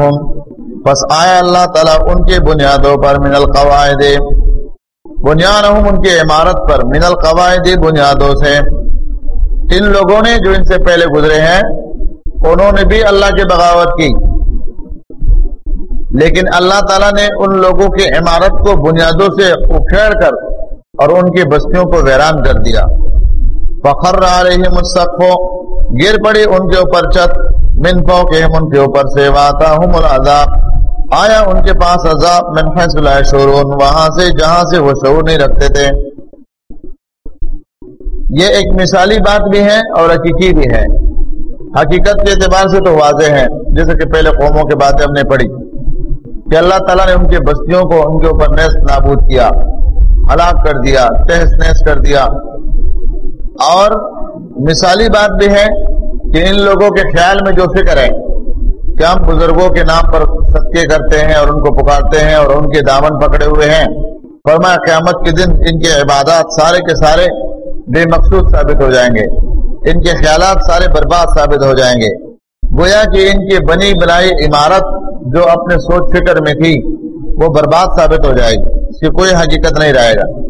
بس آیا اللہ تعالیٰ ان کے بنیادوں پر من القواعد۔ بنیاد ان کے عمارت پر من القواعد بنیادوں سے۔ ان لوگوں نے جو ان سے پہلے گزرے ہیں، انہوں نے بھی اللہ کی بغاوت کی۔ لیکن اللہ تعالیٰ نے ان لوگوں کی عمارت کو بنیادوں سے اکھیڑ کر اور ان کی بستیوں کو ویران کر دیا۔ فخر رہی مصطف گر پڑی ان کے اوپر چت، من پو کے ان کے اوپر سے واتا العذاب۔ آیا ان کے پاس عذاب من لا شورون وہاں سے جہاں سے وہ شعور نہیں رکھتے تھے۔ یہ ایک مثالی بات بھی ہے اور حقیقی بھی ہے۔ حقیقت کے اعتبار سے تو واضح ہے، جیسے کہ پہلے قوموں کے باتیں ہم نے پڑھی۔ کہ اللہ تعالیٰ نے ان کے بستیوں کو ان کے اوپر نیست نابود کیا، ہلاک کر دیا، تہس نہس کر دیا۔ اور مثالی بات بھی ہے کہ ان لوگوں کے خیال میں جو فکر ہے کہ ہم بزرگوں کے نام پر صدقے کرتے ہیں اور ان کو پکارتے ہیں اور ان کے دامن پکڑے ہوئے ہیں۔ فرمایا قیامت کے دن ان کے عبادات سارے کے سارے بے مقصود ثابت ہو جائیں گے۔ ان کے خیالات سارے برباد ثابت ہو جائیں گے۔ گویا کہ ان کی بنی بنائی عمارت جو اپنے سوچ فکر میں تھی، وہ برباد ثابت ہو جائے گی۔ اس کی کوئی حقیقت نہیں رہے گا۔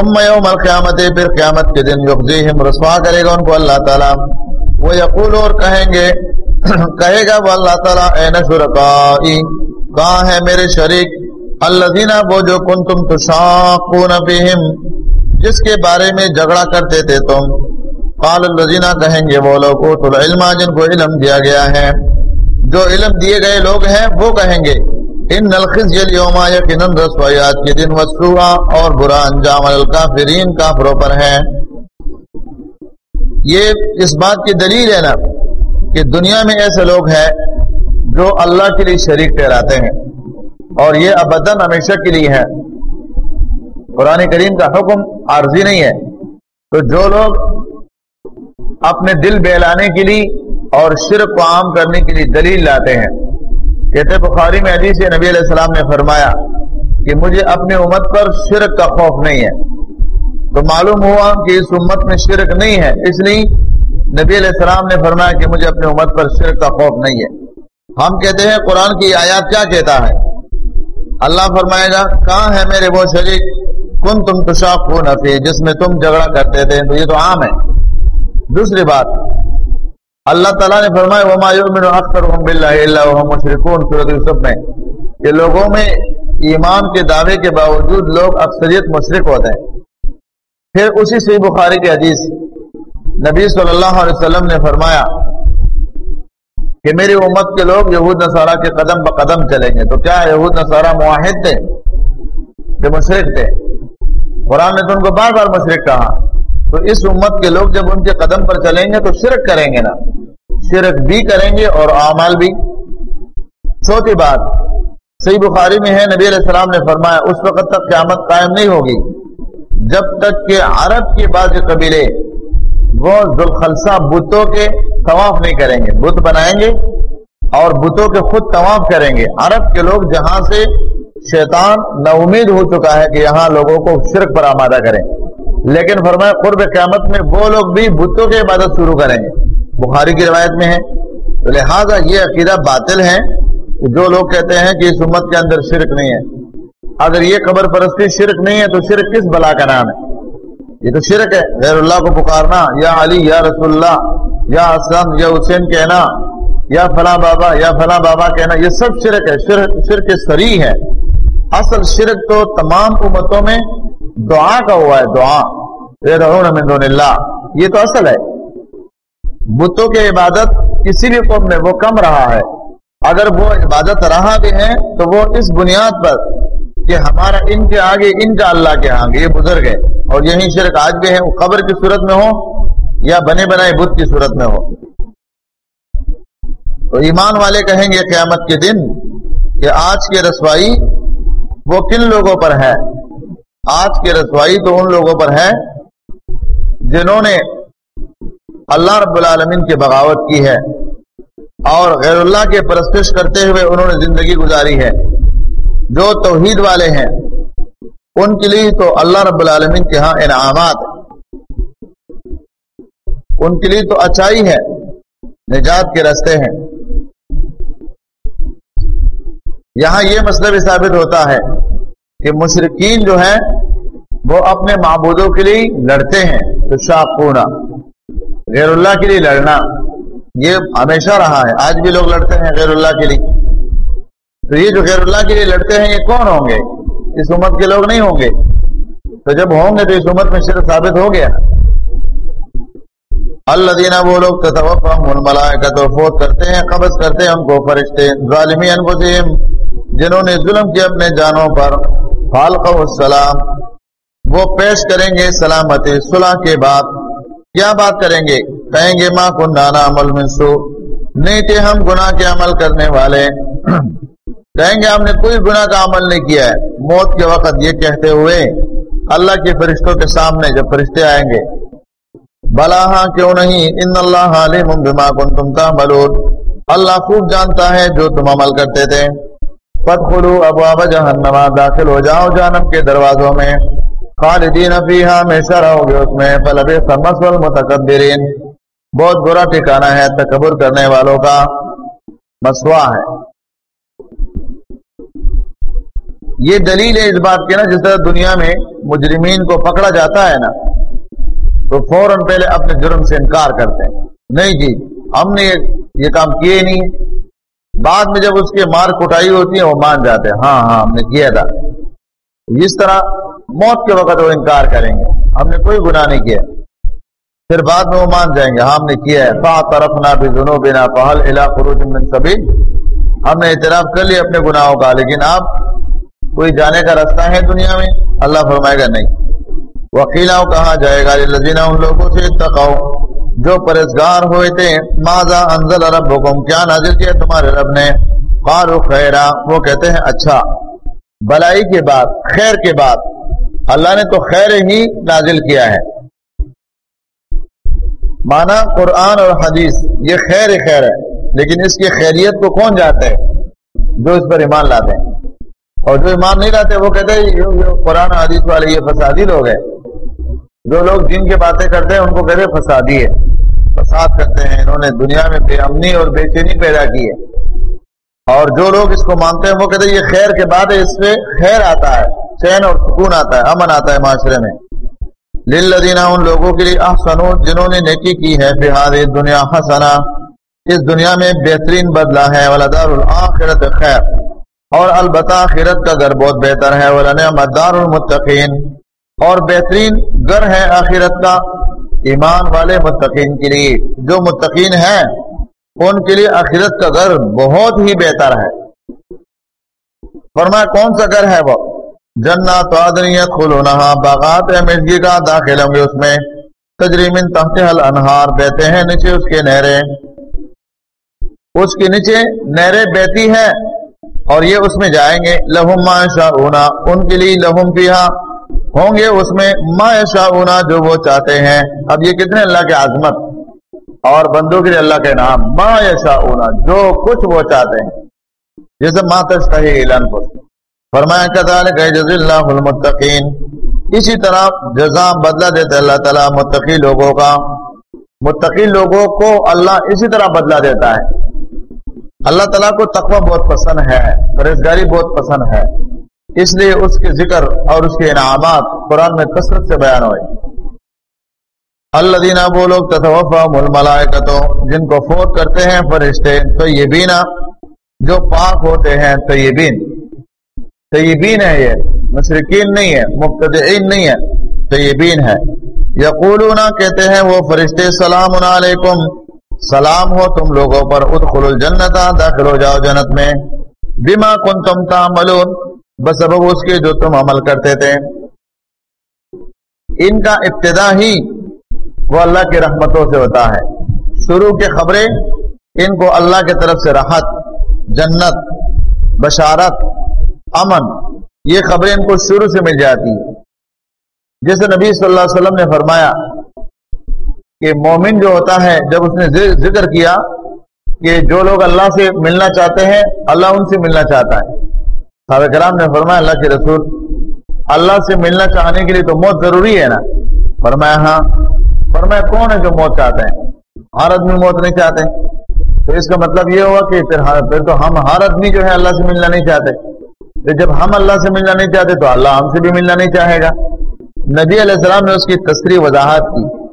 تم یوم القیامت، پھر قیامت کے دن یخزیہم رسوا کرے گا ان کو اللہ تعالیٰ۔ وہ یقول اور کہیں گے کہے گا، وہ اللہ تعالیٰ، اے نشرکائی کہاں ہے میرے شریک؟ اللہ دینا وہ جو کن تم تشاقون بہم، جس کے بارے میں جھگڑا کرتے تھے تم۔ قال الذین کہیں گے، وہ لوگ العلم، جن کو علم دیا گیا ہے۔ جو علم دیے گئے لوگ ہیں، وہ کہیں گے، ان نلخص یوم یقیناً رسویات کے دن وسوعا اور برا انجام الکافرین کافروں پر ہے۔ یہ اس بات کی دلیل ہے نا۔ کہ دنیا میں ایسے لوگ ہیں جو اللہ کے لیے شریک ٹھہراتے ہیں اور یہ ابدن ہمیشہ کے لیے ہے قرآن کریم کا حکم عارضی نہیں ہے۔ تو جو لوگ اپنے دل بہلانے کے لیے اور شرک کو عام کرنے کے لیے دلیل لاتے ہیں۔ کہتے بخاری میں حدیث نبی علیہ السلام نے فرمایا کہ مجھے اپنی امت پر شرک کا خوف نہیں ہے۔ تو معلوم ہوا کہ اس امت میں شرک نہیں ہے، اس لیے نبی علیہ السلام نے فرمایا کہ مجھے اپنی امت پر شرک کا خوف نہیں ہے۔ ہم کہتے ہیں قرآن کی آیات کیا کہتا ہے؟ اللہ فرمائے گا، کہاں ہے میرے وہ شریک؟ کن تم تشاق نفی جس میں تم جھگڑا کرتے تھے۔ تو یہ تو عام ہے۔ دوسری بات، اللہ تعالیٰ نے فرمایا، وما یؤمن اکثرهم بالله الا وهم مشركون۔ سورۃ یوسف میں، کہ لوگوں میں ایمان کے دعوے کے باوجود لوگ اکثریت مشرک ہوتے ہیں۔ پھر اسی صحیح بخاری کی حدیث نبی صلی اللہ علیہ وسلم نے فرمایا کہ میری امت کے لوگ یہود نصارہ کے قدم بقدم چلیں گے۔ تو کیا یہود نصارہ معاہد تھے؟ کہ مشرق تھے؟ قرآن نے تو ان کو بار بار مشرق کہا۔ تو اس امت کے لوگ جب ان کے قدم پر چلیں گے تو شرک کریں گے نا۔ شرک بھی کریں گے اور اعمال بھی۔ چوتھی بات، صحیح بخاری میں ہے، نبی علیہ السلام نے فرمایا، اس وقت تک قیامت قائم نہیں ہوگی۔ جب تک کہ عرب کے بعض قبیلے وہ ذوالخلسہ بتوں کے طواف نہیں کریں گے۔ بت بنائیں گے اور بتوں کے خود طواف کریں گے۔ عرب کے لوگ جہاں سے شیطان نا امید ہو چکا ہے کہ یہاں لوگوں کو شرک پر آمادہ کریں۔ لیکن فرمایا، قرب قیامت میں وہ لوگ بھی بتوں کی عبادت شروع کریں گے۔ بخاری کی روایت میں ہے۔ تو لہٰذا یہ عقیدہ باطل ہے جو لوگ کہتے ہیں کہ اس امت کے اندر شرک نہیں ہے۔ اگر یہ قبر پرستی شرک نہیں ہے تو شرک کس بلا کا نام ہے؟ یہ تو شرک ہے۔ غیر اللہ کو پکارنا، یا علی، یا رسول اللہ یا اسلم یا حسین کہنا، یا فلاں بابا، یا فلاں بابا کہنا، یہ سب شرک ہے۔ شرک شرک سری ہے۔ اصل شرک تو تمام امتوں میں دعا کا ہوا ہے، دعا۔ من دون اللہ، یہ تو اصل ہے۔ بتوں کی عبادت کسی بھی قوم میں وہ کم رہا ہے۔ اگر وہ عبادت رہا بھی ہے تو وہ اس بنیاد پر کہ ہمارا ان کے آگے، ان کا اللہ کے آگے، یہ بزرگ ہے۔ اور یہی شرک آج بھی ہے وہ قبر کی صورت میں ہو یا بنے بنائے بت کی صورت میں ہو تو ایمان والے کہیں گے قیامت کے دن کہ آج کی رسوائی وہ کن لوگوں پر ہے؟ آج کی رسوائی تو ان لوگوں پر ہے جنہوں نے اللہ رب العالمین کی بغاوت کی ہے اور غیر اللہ کے پرستش کرتے ہوئے انہوں نے زندگی گزاری ہے۔ جو توحید والے ہیں ان کے لیے تو اللہ رب العالمین کے ہاں انعامات ان کے لیے تو اچائی ہے نجات کے رستے ہیں یہاں یہ مسئلہ بھی ثابت ہوتا ہے کہ مشرقین جو ہیں وہ اپنے معبودوں کے لیے لڑتے ہیں تو شاپونا غیر اللہ کے لیے لڑنا یہ ہمیشہ رہا ہے آج بھی لوگ لڑتے ہیں غیر اللہ کے لیے تو یہ جو غیر اللہ کے لیے لڑتے ہیں یہ کون ہوں گے اس امت کے لوگ نہیں ہوں گے۔ تو جب ہوں گے تو اس امت میں صرف ثابت ہو گیا۔ اللہ دینا وہ لوگ تو فوت کرتے ہیں، قبض کرتے ہیں ہم کو، فرشتے ظالمی جنہوں نے ظلم کیا اپنے جانوں پر۔ فالق السلام، وہ پیش کریں گے سلامت صلح کے بعد۔ کیا بات کریں گے؟ کہیں گے ماں کو نانا عمل منسو نہیں تھے ہم گناہ کے عمل کرنے والے۔ کہیں گے ہم نے کوئی گناہ کا عمل نہیں کیا ہے۔ موت کے وقت یہ کہتے ہوئے اللہ کے فرشتوں کے سامنے جب فرشتے آئیں گے، بلا ہاں کیوں نہیں؟ ان اللہ علیم بما کنتم تعملون۔ اللہ خوب جانتا ہے جو تم عمل کرتے تھے۔ فتخلوا ابواب جہنم، داخل ہو جاؤ جانم کے دروازوں میں۔ خالدین فیہا ہمیشہ رہو گے اس میں۔ فلبئس مثوى المتکبرین بہت برا ٹھکانہ ہے تکبر کرنے والوں کا۔ مسوا ہے۔ یہ دلیل ہے اس بات کی نا، جس طرح دنیا میں مجرمین کو پکڑا جاتا ہے نا، تو فوراً پہلے اپنے جرم سے انکار کرتے ہیں۔ نہیں جی ہم نے یہ کام کیے نہیں۔ بعد میں جب اس کی مار کٹائی ہوتی ہے، وہ مان جاتے ہیں۔ ہاں ہاں ہم نے کیا تھا۔ اس طرح موت کے وقت وہ انکار کریں گے۔ ہم نے کوئی گناہ نہیں کیا۔ پھر بعد میں وہ مان جائیں گے۔ ہاں ہم نے کیا ہے۔ فا طرف نہ بھی دونوں بنا پہل علا خروج من سبھی ہم نے اعتراف کر لیا اپنے گناہوں کا، لیکن آپ کوئی جانے کا رستہ ہے دنیا میں؟ اللہ فرمائے گا نہیں۔ وکیلا کہا جائے گا لذینہ ان لوگوں سے تقاؤ جو پرہزگار ہوئے تھے ماضا انزل رب حکم کیا نازل کیا تمہارے رب نے؟ قارو خیرا۔ وہ کہتے ہیں اچھا۔ بلائی کے بعد، خیر کے بعد۔ اللہ نے تو خیر ہی نازل کیا ہے۔ مانا قرآن اور حدیث، یہ خیر خیر ہے۔ لیکن اس کی خیریت کو کون جاتا ہے؟ جو اس پر ایمان لاتے ہیں۔ اور جو ایمان نہیں لاتے وہ کہتے ہیں قرآن حدیث والے یہ فسادی لوگ ہیں۔ جو لوگ جن کی باتیں کرتے ہیں، ان کو کہتے فسادی ہے۔ فساد کرتے ہیں، انہوں نے دنیا میں بے امنی اور بے چینی پیدا کی ہے۔ اور جو لوگ اس کو مانتے ہیں، وہ کہتے ہیں، یہ خیر کے بعد اس پہ خیر آتا ہے، چین اور سکون آتا ہے، امن آتا ہے معاشرے میں۔ للذین، ان لوگوں کے لیے احسنو جنہوں نے نیکی کی ہے۔ فی دنیا حسنا اس دنیا میں بہترین بدلہ ہے۔ ولدار الاخرت خیر۔ اور البتہ آخرت کا گھر بہت بہتر ہے، ولنعمت دار المتقین اور بہترین گھر ہے آخرت کا ایمان والے متقین کے لیے۔ جو متقین ہیں، ان کے لیے آخرت کا گھر بہت ہی بہتر ہے۔ فرمایا، کون سا گھر ہے وہ؟ جنات آدنیت خلونہا باغات امیشگی کا داخل ہوں گے اس میں۔ تجریمن تحت حل انہار بیتے ہیں نیچے اس کے نہریں۔ اس کے نیچے نہریں بیتی ہیں۔ اور یہ اس میں جائیں گے لہم ما شاؤنا ان کے لیے لہم پیہا ہوں گے اس میں ما شاؤنا جو وہ چاہتے ہیں۔ اب یہ کتنے اللہ کے عظمت اور بندوں کے لیے اللہ کے نام۔ ما شاؤنا جو کچھ وہ چاہتے ہیں۔ جیسے ماتش کہی اعلان کو فرمایا کذالک اللہ المتقین۔ اسی طرح جزا بدلہ دیتا اللہ تعالیٰ متقی لوگوں کا۔ متقی لوگوں کو اللہ اسی طرح بدلہ دیتا ہے۔ اللہ تعالیٰ کو تقوی بہت پسند ہے پرہزگاری بہت پسند ہے۔ اس لیے اس کے ذکر اور اس کے انعامات قرآن میں کثرت سے بیان ہوئے۔ اللہ دینا وہ لوگ تصوفا جن کو فوت کرتے ہیں فرشتے تو یہ بینا جو پاک ہوتے ہیں تو یہ بین طیبین ہے یہ مشرقین نہیں ہے، مبتدعین نہیں ہے، طیبین ہے۔ یقولون، کہتے ہیں وہ فرشتے، سلام علیکم۔ سلام ہو تم لوگوں پر ادخل الجنت، داخل ہو جاؤ جنت میں۔ بما کنتم تعملون بسبب اس کے جو تم عمل کرتے تھے۔ ان کا ابتدا ہی وہ اللہ کی رحمتوں سے ہوتا ہے۔ شروع کے خبریں، ان کو اللہ کی طرف سے راحت، جنت، بشارت، امن، یہ خبریں ان کو شروع سے مل جاتی۔ جیسے نبی صلی اللہ علیہ وسلم نے فرمایا کہ مومن جو ہوتا ہے، جب اس نے ذکر کیا کہ جو لوگ اللہ سے ملنا چاہتے ہیں، اللہ ان سے ملنا چاہتا ہے۔ صحابہ کرام نے فرمایا، اللہ کے رسول، اللہ سے ملنا چاہنے کے لیے تو موت ضروری ہے نا؟ فرمایا ہاں۔ فرمایا، کون ہے جو موت چاہتے ہیں؟ ہر آدمی موت نہیں چاہتے۔ تو اس کا مطلب یہ ہوا کہ پھر پھر تو ہم، ہر آدمی جو ہے اللہ سے ملنا نہیں چاہتے۔ تو جب ہم اللہ سے ملنا نہیں چاہتے تو اللہ ہم سے بھی ملنا نہیں چاہے گا۔ نبی علیہ السلام نے اس کی تصریح وضاحت کی۔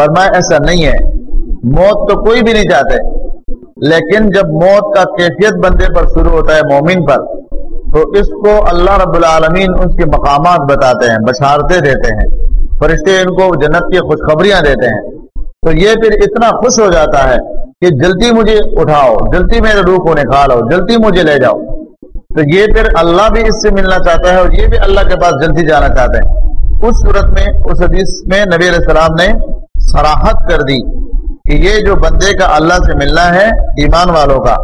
فرمایا ایسا نہیں ہے۔ موت تو کوئی بھی نہیں چاہتے۔ لیکن جب موت کا کیفیت بندے پر شروع ہوتا ہے مومن پر، تو اس کو اللہ رب العالمین اس کے مقامات بتاتے ہیں بشارتے دیتے ہیں۔ فرشتے ان کو جنت کی خوشخبریاں دیتے ہیں۔ تو یہ پھر اتنا خوش ہو جاتا ہے کہ جلدی مجھے اٹھاؤ، جلدی میرے روح کو نکالو جلدی مجھے لے جاؤ۔ تو یہ پھر اللہ بھی اس سے ملنا چاہتا ہے اور یہ بھی اللہ کے پاس جلدی جانا چاہتے ہیں اس صورت میں، اس حدیث میں نبی علیہ السلام نے سراحت کر دی کہ یہ جو بندے کا اللہ سے ملنا ہے، ایمان والوں کا۔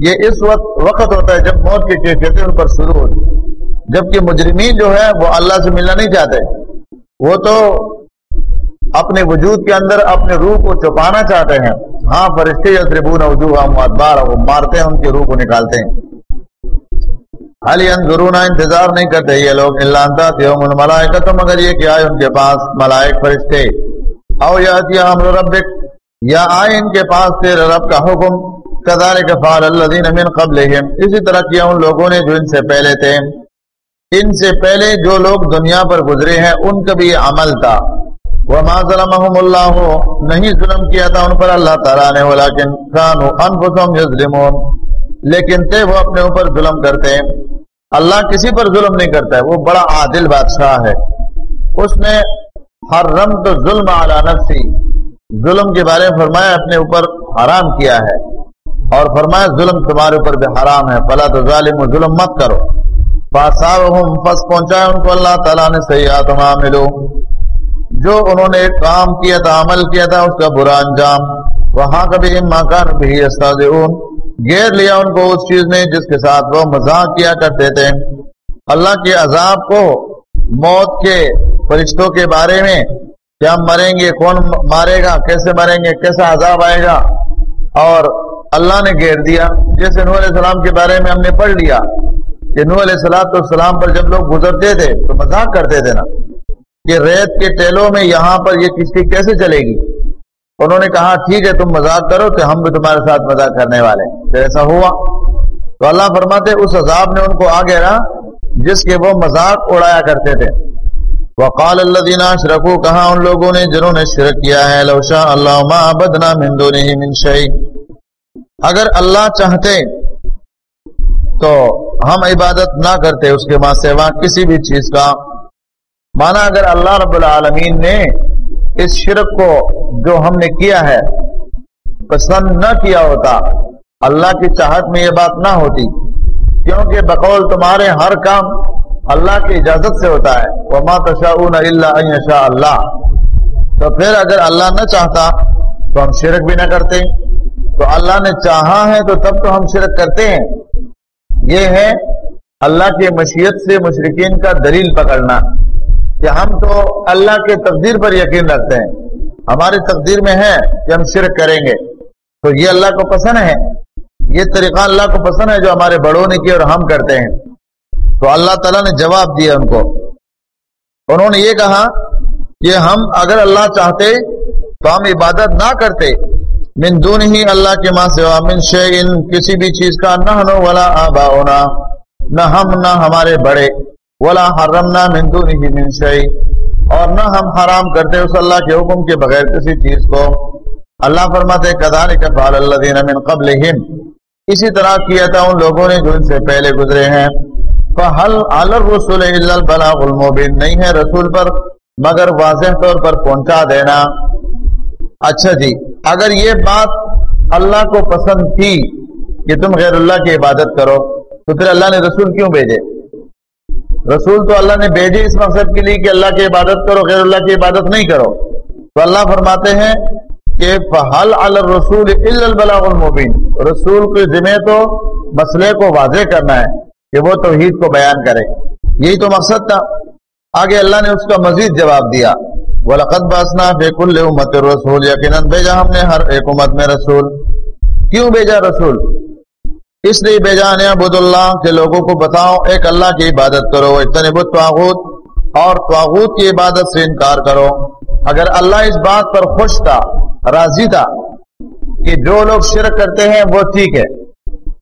یہ اس وقت وقت ہوتا ہے جب موت کی کیفیتیں ان پر شروع ہوتی جبکہ مجرمین جو ہے وہ اللہ سے ملنا نہیں چاہتے۔ وہ تو اپنے وجود کے اندر اپنے روح کو چھپانا چاہتے ہیں۔ ہاں فرشتے یا تربون ادبار وہ مارتے ہیں، ان کی روح کو نکالتے ہیں۔ علی انضرون انتظار نہیں کرتے۔ یہ لوگ اللہ ملائکہ تو مگر یہ کہ آئے ان کے پاس ملائک فرشتے۔ او یا امر ربک، یا آئے ان کے پاس تیرے رب کا حکم، کذالک فعل الذین من قبلہم۔ اسی طرح کیا ان لوگوں نے جو ان سے پہلے تھے، ان سے پہلے جو لوگ دنیا پر گزرے ہیں، ان کا بھی عمل تھا۔ وما ظلمهم اللہ، نہیں ظلم کیا تھا ان پر اللہ تعالی نے ولکن كانوا انفسهم یظلمون۔ لیکن تھے وہ اپنے اوپر ظلم کرتے ہیں۔ اللہ کسی پر ظلم نہیں کرتا ہے، وہ بڑا عادل بادشاہ ہے۔ اس نے ہر رم تو ظلم نفسی۔ ظلم کے بارے میں فرمایا اپنے اوپر حرام کیا ہے۔ اور فرمایا، ظلم تمہارے اوپر بھی حرام ہے۔ پلا تو ظالم و ظلم مت کرو۔ پس پہنچایا ان کو اللہ تعالیٰ نے صحیح ملو جو انہوں نے کام کیا تھا، عمل کیا تھا، اس کا برا انجام۔ وہاں کبھی مکان بھی گیر لیا ان کو اس چیز نے، جس کے ساتھ وہ مذاق کیا کرتے تھے۔ اللہ کے عذاب کو، موت کے فرشتوں کے بارے میں کیا مریں گے، کون مارے گا، کیسے مریں گے، کیسا عذاب آئے گا؟ اور اللہ نے گھیر دیا۔ جیسے نور علیہ السلام کے بارے میں ہم نے پڑھ لیا کہ نور علیہ السلام تو السلام پر جب لوگ گزرتے تھے تو مذاق کرتے تھے نا کہ ریت کے ٹیلوں میں یہاں پر یہ کشتی کیسے چلے گی؟ انہوں نے کہا، ٹھیک ہے، تم مذاق کرو کہ ہم بھی تمہارے ساتھ مذاق کرنے والے پھر ایسا ہوا۔ تو اللہ فرماتے، اس عذاب نے ان کو آ گیا جس کے وہ مذاق اڑایا کرتے تھے۔ وقال اللہ دینا شرکو کہا ان لوگوں نے جنہوں نے شرک کیا ہے، لو لوشا اللہ بدنا مندو نہیں منشئی اگر اللہ چاہتے تو ہم عبادت نہ کرتے اس کے ماں سیوا کسی بھی چیز کا۔ مانا اگر اللہ رب العالمین نے اس شرک کو جو ہم نے کیا ہے، پسند نہ کیا ہوتا، اللہ کی چاہت میں یہ بات نہ ہوتی، کیونکہ بقول تمہارے ہر کام اللہ کی اجازت سے ہوتا ہے۔ وہ ماں اللہ اللہ تو پھر اگر اللہ نہ چاہتا تو ہم شرک بھی نہ کرتے۔ تو اللہ نے چاہا ہے تو تب تو ہم شرک کرتے ہیں۔ یہ ہے اللہ کی مشیت سے مشرقین کا دلیل پکڑنا۔ کہ ہم تو اللہ کے تقدیر پر یقین رکھتے ہیں۔ ہماری تقدیر میں ہے کہ ہم شرک کریں گے۔ تو یہ اللہ کو پسند ہے۔ یہ طریقہ اللہ کو پسند ہے جو ہمارے بڑوں نے کیا اور ہم کرتے ہیں۔ تو اللہ تعالیٰ نے جواب دیا ان کو۔ انہوں نے یہ کہا کہ ہم اگر اللہ چاہتے تو ہم عبادت نہ کرتے۔ من دون ہی اللہ کے ماں سے من شعین کسی بھی چیز کا، نہ ہنو ولا آبا ہونا نہ ہم، نہ ہمارے بڑے۔ ولا حرمنا من دونه من شيء اور نہ ہم حرام کرتے اس اللہ کے حکم کے بغیر کسی چیز کو۔ اللہ فرماتے كذلك فعل الذين من قبلهم اسی طرح کیا تھا ان لوگوں نے جو ان سے پہلے گزرے ہیں۔ فهل على الرسل الا البلاغ المبين نہیں ہے رسول پر، مگر واضح طور پر پہنچا دینا۔ اچھا جی اگر یہ بات اللہ کو پسند تھی کہ تم غیر اللہ کی عبادت کرو، تو پھر اللہ نے رسول کیوں بھیجے؟ رسول تو اللہ نے بھیجے اس مقصد کے لیے کہ اللہ کی عبادت کرو، غیر اللہ کی عبادت نہیں کرو۔ تو اللہ فرماتے ہیں کہ فحل الرسول البلاغ المبین رسول کے ذمہ تو مسئلے کو واضح کرنا ہے۔ کہ وہ توحید کو بیان کرے۔ یہی تو مقصد تھا۔ آگے اللہ نے اس کا مزید جواب دیا۔ وہ لقت باسنا بیک الامت رسول یقیناً بھیجا ہم نے ہر ایک امت میں رسول۔ کیوں بھیجا رسول؟ اس لیے بے جان ابود اللہ کے لوگوں کو بتاؤ، ایک اللہ کی عبادت کرو اتنے تواغوت اور تواغوت کی عبادت سے انکار کرو۔ اگر اللہ اس بات پر خوش تھا، راضی تھا کہ جو لوگ شرک کرتے ہیں، وہ ٹھیک ہے۔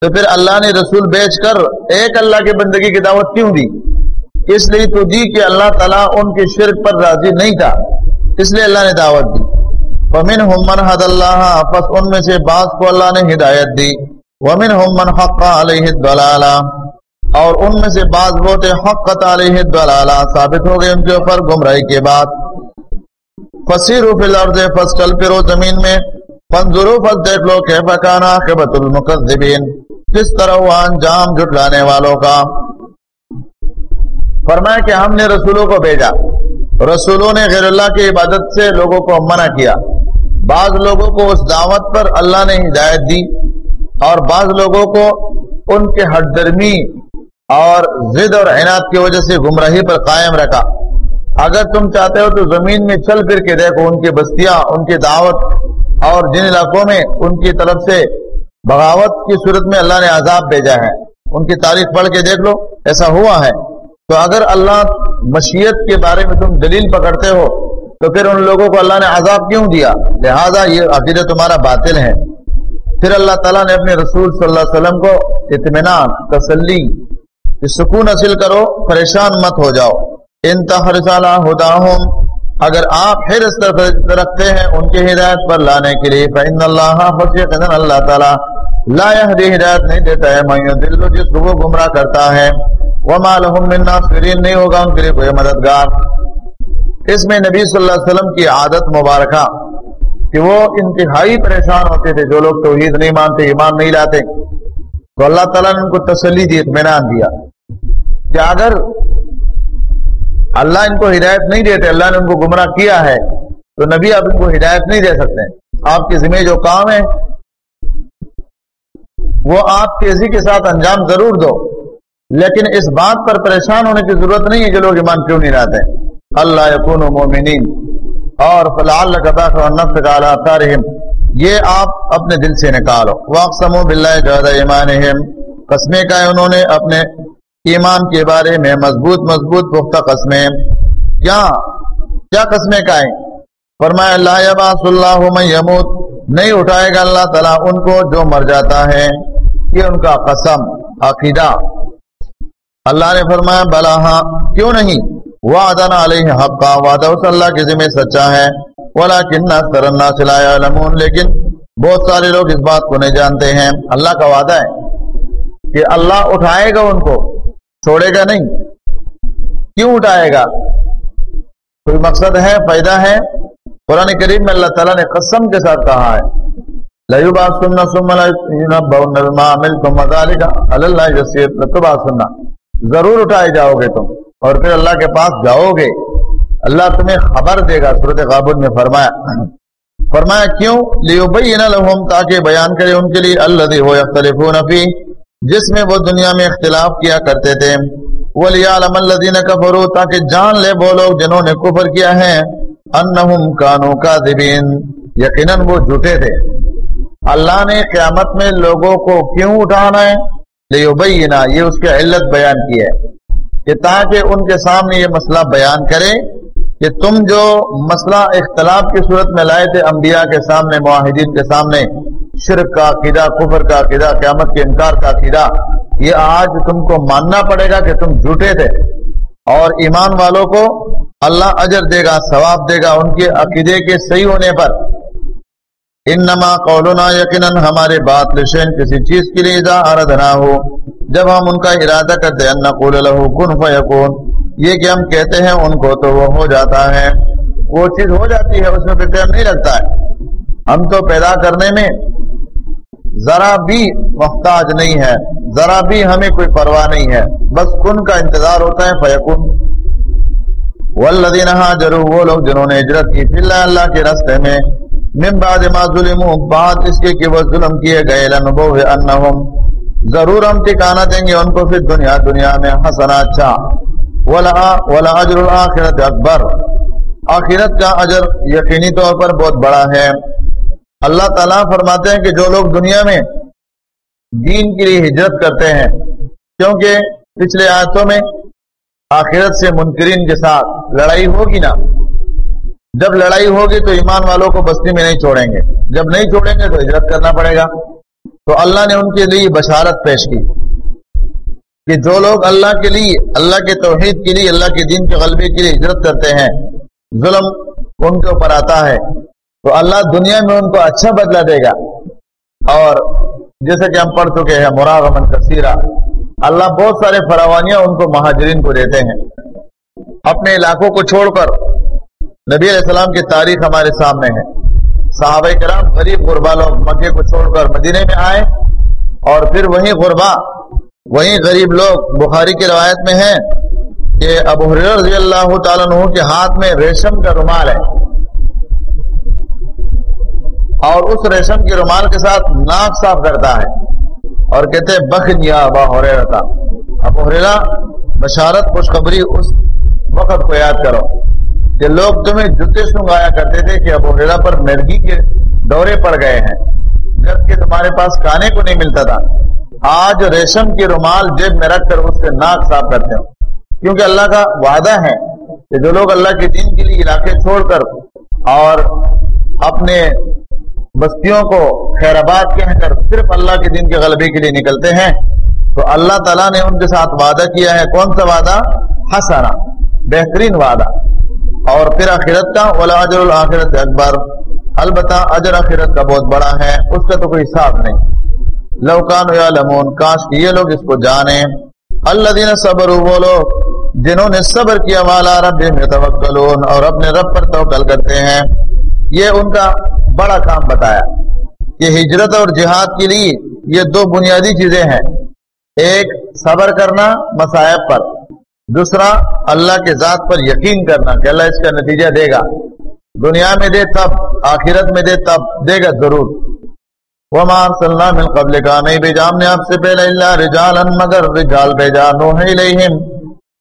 تو پھر اللہ نے رسول بیچ کر ایک اللہ کی بندگی کی دعوت کیوں دی؟ اس لیے تو دی کہ اللہ تعالیٰ ان کے شرک پر راضی نہیں تھا۔ اس لیے اللہ نے دعوت دی۔ فمن حد اللہ پس ان میں سے بعض کو اللہ نے ہدایت دی۔ ومن من حق علیہ الدلالہ اور ان میں سے بعض وہ تھے حقت علیہ الدلالہ ثابت ہو گئے ان کے اوپر گمراہی کے بعد۔ فسیر فی الارض فس چل پھرو زمین میں۔ فنظرو فس دیکھ لو کہ فکانا قبت المکذبین کس طرح وہ انجام جھٹلانے والوں کا؟ فرمایا کہ ہم نے رسولوں کو بھیجا۔ رسولوں نے غیر اللہ کی عبادت سے لوگوں کو منع کیا۔ بعض لوگوں کو اس دعوت پر اللہ نے ہدایت دی اور بعض لوگوں کو ان کے ہٹ درمی اور ضد اور عناد کی وجہ سے گمراہی پر قائم رکھا۔ اگر تم چاہتے ہو تو زمین میں چل پھر کے دیکھو ان کی بستیاں، ان کی دعوت اور جن علاقوں میں ان کی طرف سے بغاوت کی صورت میں اللہ نے عذاب بھیجا ہے۔ ان کی تاریخ پڑھ کے دیکھ لو، ایسا ہوا ہے۔ تو اگر اللہ مشیت کے بارے میں تم دلیل پکڑتے ہو، تو پھر ان لوگوں کو اللہ نے عذاب کیوں دیا؟ لہذا یہ عقیدہ تمہارا باطل ہے۔ پھر اللہ تعالیٰ نے اپنے رسول صلی اللہ علیہ وسلم کو اطمینان، تسلی سکون حاصل کرو، پریشان مت ہو جاؤ۔ انتہا ہدا اگر آپ پھر طرف رکھتے ہیں ان کی ہدایت پر لانے کے لیے، فإن اللہ اللہ تعالیٰ لا يهدي ہدایت نہیں دیتا ہے میں دل جس کو وہ گمراہ کرتا ہے۔ وما لهم من ناصرین نہیں ہوگا ان کے لیے کوئی مددگار۔ اس میں نبی صلی اللہ علیہ وسلم کی عادت مبارکہ، کہ وہ انتہائی پریشان ہوتے تھے، جو لوگ توحید نہیں مانتے، ایمان نہیں لاتے۔ تو اللہ تعالیٰ نے ان کو تسلی دی، اطمینان دیا۔ کہ اگر اللہ ان کو ہدایت نہیں دیتے، اللہ نے ان کو گمراہ کیا ہے، تو نبی آپ ان کو ہدایت نہیں دے سکتے۔ آپ کے ذمہ جو کام ہے، وہ آپ تیزی کے ساتھ انجام ضرور دو۔ لیکن اس بات پر پریشان ہونے کی ضرورت نہیں ہے کہ لوگ ایمان کیوں نہیں لاتے۔ اللہ یقون مومنین۔ اور فلاح نفس کا یہ آپ اپنے دل سے نکالو۔ واقسم بلّہ ایمان قسمے کا انہوں نے اپنے ایمان کے بارے میں مضبوط مضبوط پختہ قسمیں۔ کیا کیا قسمیں کہیں فرمایا اللہ اللہ یموت۔ نہیں اٹھائے گا اللہ تعالیٰ ان کو جو مر جاتا ہے۔ یہ ان کا قسم، عقیدہ۔ اللہ نے فرمایا، بلا ہاں کیوں نہیں؟ وعدن علیہ حقا۔ وعدہ اس اللہ کے ذمہ سچا ہے۔ ولیکن اکثر الناس لا يعلمون لیکن بہت سارے لوگ اس بات کو نہیں جانتے ہیں۔ اللہ کا وعدہ ہے کہ اللہ اٹھائے گا ان کو۔ چھوڑے گا نہیں؟ کیوں اٹھائے گا؟ کوئی مقصد ہے؟ فائدہ ہے؟ قرآن کریم میں اللہ تعالیٰ نے قسم کے ساتھ کہا ہے لہو بات سننا بات سننا، ضرور اٹھائے جاؤ گے تم اور پھر اللہ کے پاس جاؤ گے۔ اللہ تمہیں خبر دے گا، صورت قابل میں فرمایا۔ فرمایا کیوں؟ لیو بھائی تاکہ بیان کرے ان کے لیے اللہ ہو اختلف جس میں وہ دنیا میں اختلاف کیا کرتے تھے۔ ولیعلم الذین کفروا تاکہ جان لے وہ لوگ جنہوں نے کفر کیا ہے۔ انہم کانوا کاذبین یقینا وہ جھوٹے تھے۔ اللہ نے قیامت میں لوگوں کو کیوں اٹھانا ہے؟ لیبینا یہ اس کی علت بیان کی ہے۔ کہ تاکہ ان کے سامنے یہ مسئلہ بیان کرے کہ تم جو مسئلہ اختلاف کی صورت میں لائے تھے انبیاء کے سامنے معاہدین کے سامنے شرک کا عقیدہ، کفر کا عقیدہ، قیامت کے انکار کا عقیدہ، یہ آج تم کو ماننا پڑے گا کہ تم جھوٹے تھے۔ اور ایمان والوں کو اللہ اجر دے گا، ثواب دے گا ان کے عقیدے کے صحیح ہونے پر۔ انما قولنا یقیناً ہمارے بات لشین کسی چیز کے لیے اردنا ہو جب ہم ان کا ارادہ کرتے ہیں نقول له کن فیکون، یہ کہ ہم کہتے ہیں ان کو تو وہ ہو جاتا ہے۔ وہ چیز ہو جاتی ہے، اس میں پھر ٹائم نہیں لگتا ہے۔ ہم تو پیدا کرنے میں ذرا بھی محتاج نہیں ہے، ذرا بھی ہمیں کوئی پرواہ نہیں ہے۔ بس کن کا انتظار ہوتا ہے فیکن والذین ہاجروا، وہ لوگ جنہوں نے ہجرت کی پھر اللہ کے راستے میں۔ من بعد ما ظلموا بعد اس کے کہ وہ ظلم کیے گئے۔ لنبو انہم۔ ضرور ہم ٹھکانہ دیں گے ان کو پھر دنیا دنیا میں حسنا اچھا۔ ولا ولا اجر الاخرت اکبر۔ آخرت کا اجر یقینی طور پر بہت بڑا ہے۔ اللہ تعالیٰ فرماتے ہیں کہ جو لوگ دنیا میں دین کے لیے ہجرت کرتے ہیں، کیونکہ پچھلے آیتوں میں آخرت سے منکرین کے ساتھ لڑائی ہوگی نا، جب لڑائی ہوگی تو ایمان والوں کو بستی میں نہیں چھوڑیں گے، جب نہیں چھوڑیں گے تو ہجرت کرنا پڑے گا۔ تو اللہ نے ان کے لیے بشارت پیش کی کہ جو لوگ اللہ کے لیے، اللہ کے توحید کے لیے، اللہ کے دین کے غلبے کے لیے ہجرت کرتے ہیں، ظلم ان کے اوپر آتا ہے۔ تو اللہ دنیا میں ان کو اچھا بدلہ دے گا۔ اور جیسے کہ ہم پڑھ چکے ہیں مراغمن کثیرہ۔ اللہ بہت سارے فراوانیاں ان کو مہاجرین کو دیتے ہیں۔ اپنے علاقوں کو چھوڑ کر۔ نبی علیہ السلام کی تاریخ ہمارے سامنے ہے۔ صحابہ کرام غریب غربا لوگ مکے کو چھوڑ کر مدینے میں آئے۔ اور پھر وہیں غربا وہیں غریب لوگ بخاری کی روایت میں ہیں کہ ابو رضی اللہ تعالیٰ کے ہاتھ میں ریشم کا رومال ہے۔ اور اس ریشم کے رومال کے ساتھ ناک صاف کرتا ہے۔ اور کہتے بخ ابا ہو رہا اب حریرا بشارت، خوشخبری، اس وقت کو یاد کرو کہ لوگ تمہیں جوتے سنگایا کرتے تھے کہ اب حریرا پر مرگی کے دورے پڑ گئے ہیں۔ جبکہ تمہارے پاس کھانے کو نہیں ملتا تھا۔ آج ریشم کی رومال جیب میں رکھ کر اس سے ناک صاف کرتے ہو۔ کیونکہ اللہ کا وعدہ ہے کہ جو لوگ اللہ کے دین کے لیے علاقے چھوڑ کر اور اپنے بستیوں کو خیر آباد کہہ کر صرف اللہ کے دین کے غلبے کے لیے نکلتے ہیں، تو اللہ تعالیٰ نے ان کے ساتھ وعدہ کیا ہے، کون سا وعدہ؟ حسنا بہترین وعدہ۔ اور پھر آخرت کا ولاجر الآخرت اکبر البتہ اجر آخرت کا بہت بڑا ہے، اس کا تو کوئی حساب نہیں۔ لوکان یا لمون کاش یہ لوگ اس کو جانے۔ اللہ دین صبر وہ لوگ جنہوں نے صبر کیا والا رب میں توکلون اور اپنے رب پر توکل کرتے ہیں۔ یہ ان کا بڑا کام بتایا کہ ہجرت اور جہاد کے لیے یہ دو بنیادی چیزیں ہیں۔ ایک، صبر کرنا مسائب پر۔ دوسرا، اللہ کے ذات پر یقین کرنا کہ اللہ اس کا نتیجہ دے گا۔ دنیا میں دے تب، آخرت میں دے تب، دے گا ضرور۔ وما ارسلنا من قبل کا نہیں بھیجا ہم نے آپ سے پہلے اللہ رجالا، مگر رجال بھیجا۔ نوح الیہم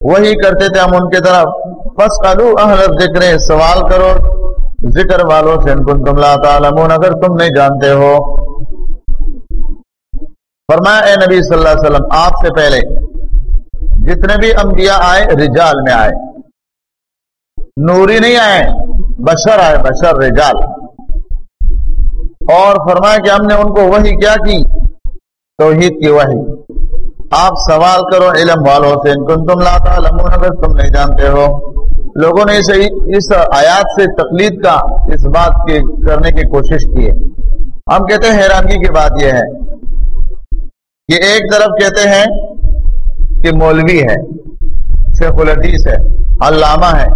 وہی کرتے تھے ہم ان کے طرف۔ فاسقلوا اہل الذکر، سوال کرو۔ ذکر والوں سے ان کن تم لا تعلمون، اگر تم نہیں جانتے ہو۔ فرمایا، اے نبی صلی اللہ علیہ وسلم، آپ سے پہلے جتنے بھی انبیاء آئے، رجال میں آئے۔ نوری نہیں آئے، بشر آئے، بشر، رجال۔ اور فرمایا کہ ہم نے ان کو وہی کیا کی؟ توحید کی وہی آپ سوال کرو، علم والوں سے، ان تم لاتا اگر تم نہیں جانتے ہو۔ لوگوں نے اسے اس آیات سے تقلید کا اس بات کی کرنے کی کوشش کی ہے۔ ہم کہتے ہیں حیرانگی کی بات یہ ہے کہ ایک طرف کہتے ہیں کہ مولوی ہے، شیخ الحدیث ہے، علامہ ہے۔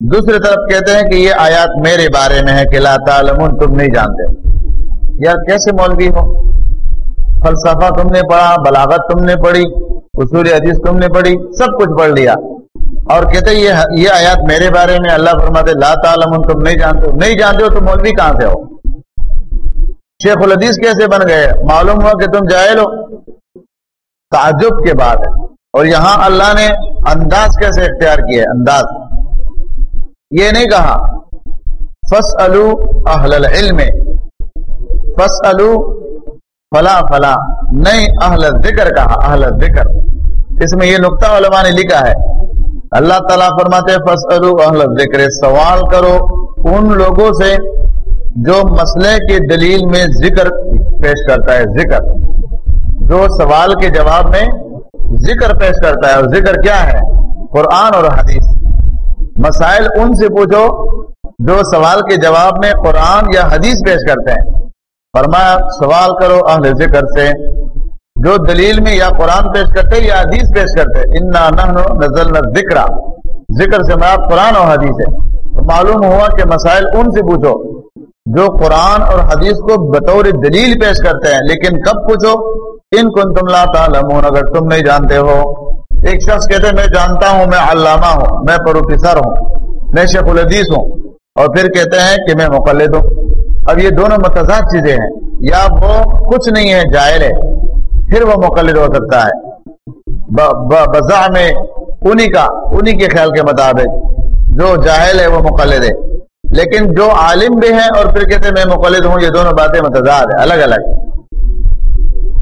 دوسری طرف کہتے ہیں کہ یہ آیات میرے بارے میں ہے کہ لا تعلمون، تم نہیں جانتے۔ یار کیسے مولوی ہو؟ فلسفہ تم نے پڑھا، بلاغت تم نے پڑھی، اصول حدیث تم نے پڑھی، سب کچھ پڑھ لیا۔ اور کہتے یہ یہ آیات میرے بارے میں اللہ فرماتے لا تعلم، تم نہیں جانتے ہو۔ نہیں جانتے ہو تو مولوی کہاں سے ہو؟ شیخ الحدیث کیسے بن گئے؟ معلوم ہوا کہ تم جائے لو تعجب کے بعد۔ ہے اور یہاں اللہ نے انداز کیسے اختیار کیا ہے انداز۔ یہ نہیں کہا فس العلم۔ فسلو فلا فلا۔ نہیں اہل ذکر کہا اہل ذکر اس میں یہ نقطہ علماء نے لکھا ہے۔ اللہ تعالیٰ فرماتے فسلو اہل ذکر سوال کرو ان لوگوں سے جو مسئلے کی دلیل میں ذکر پیش کرتا ہے، ذکر۔ جو سوال کے جواب میں ذکر پیش کرتا ہے، اور ذکر کیا ہے؟ قرآن اور حدیث۔ مسائل ان سے پوچھو جو سوال کے جواب میں قرآن یا حدیث پیش کرتے ہیں۔ فرمایا، سوال کرو اہل ذکر سے جو دلیل میں یا قرآن پیش کرتے یا حدیث پیش کرتے انا نزل ذکر ذکر سے مراد قرآن اور حدیث ہے. تو معلوم ہوا کہ مسائل ان سے پوچھو جو قرآن اور حدیث کو بطور دلیل پیش کرتے ہیں. لیکن کب پوچھو؟ ان کن تم لا تعلمون. اگر تم نہیں جانتے ہو. ایک شخص کہتے میں جانتا ہوں، میں علامہ ہوں، میں پروفیسر ہوں، میں شیخ الحدیث ہوں. اور پھر کہتے ہیں کہ میں مقلد ہوں. اب یہ دونوں متضاد چیزیں ہیں. یا وہ کچھ نہیں ہے جائل ہے. پھر وہ مقلد ہو سکتا ہے۔ بزا میں انہی کا، انہی کے خیال کے مطابق جو جاہل ہے وہ مقلد ہے۔ لیکن جو عالم بھی ہے اور پھر کہتے ہیں میں مقلد ہوں، یہ دونوں باتیں متضاد ہیں، الگ الگ۔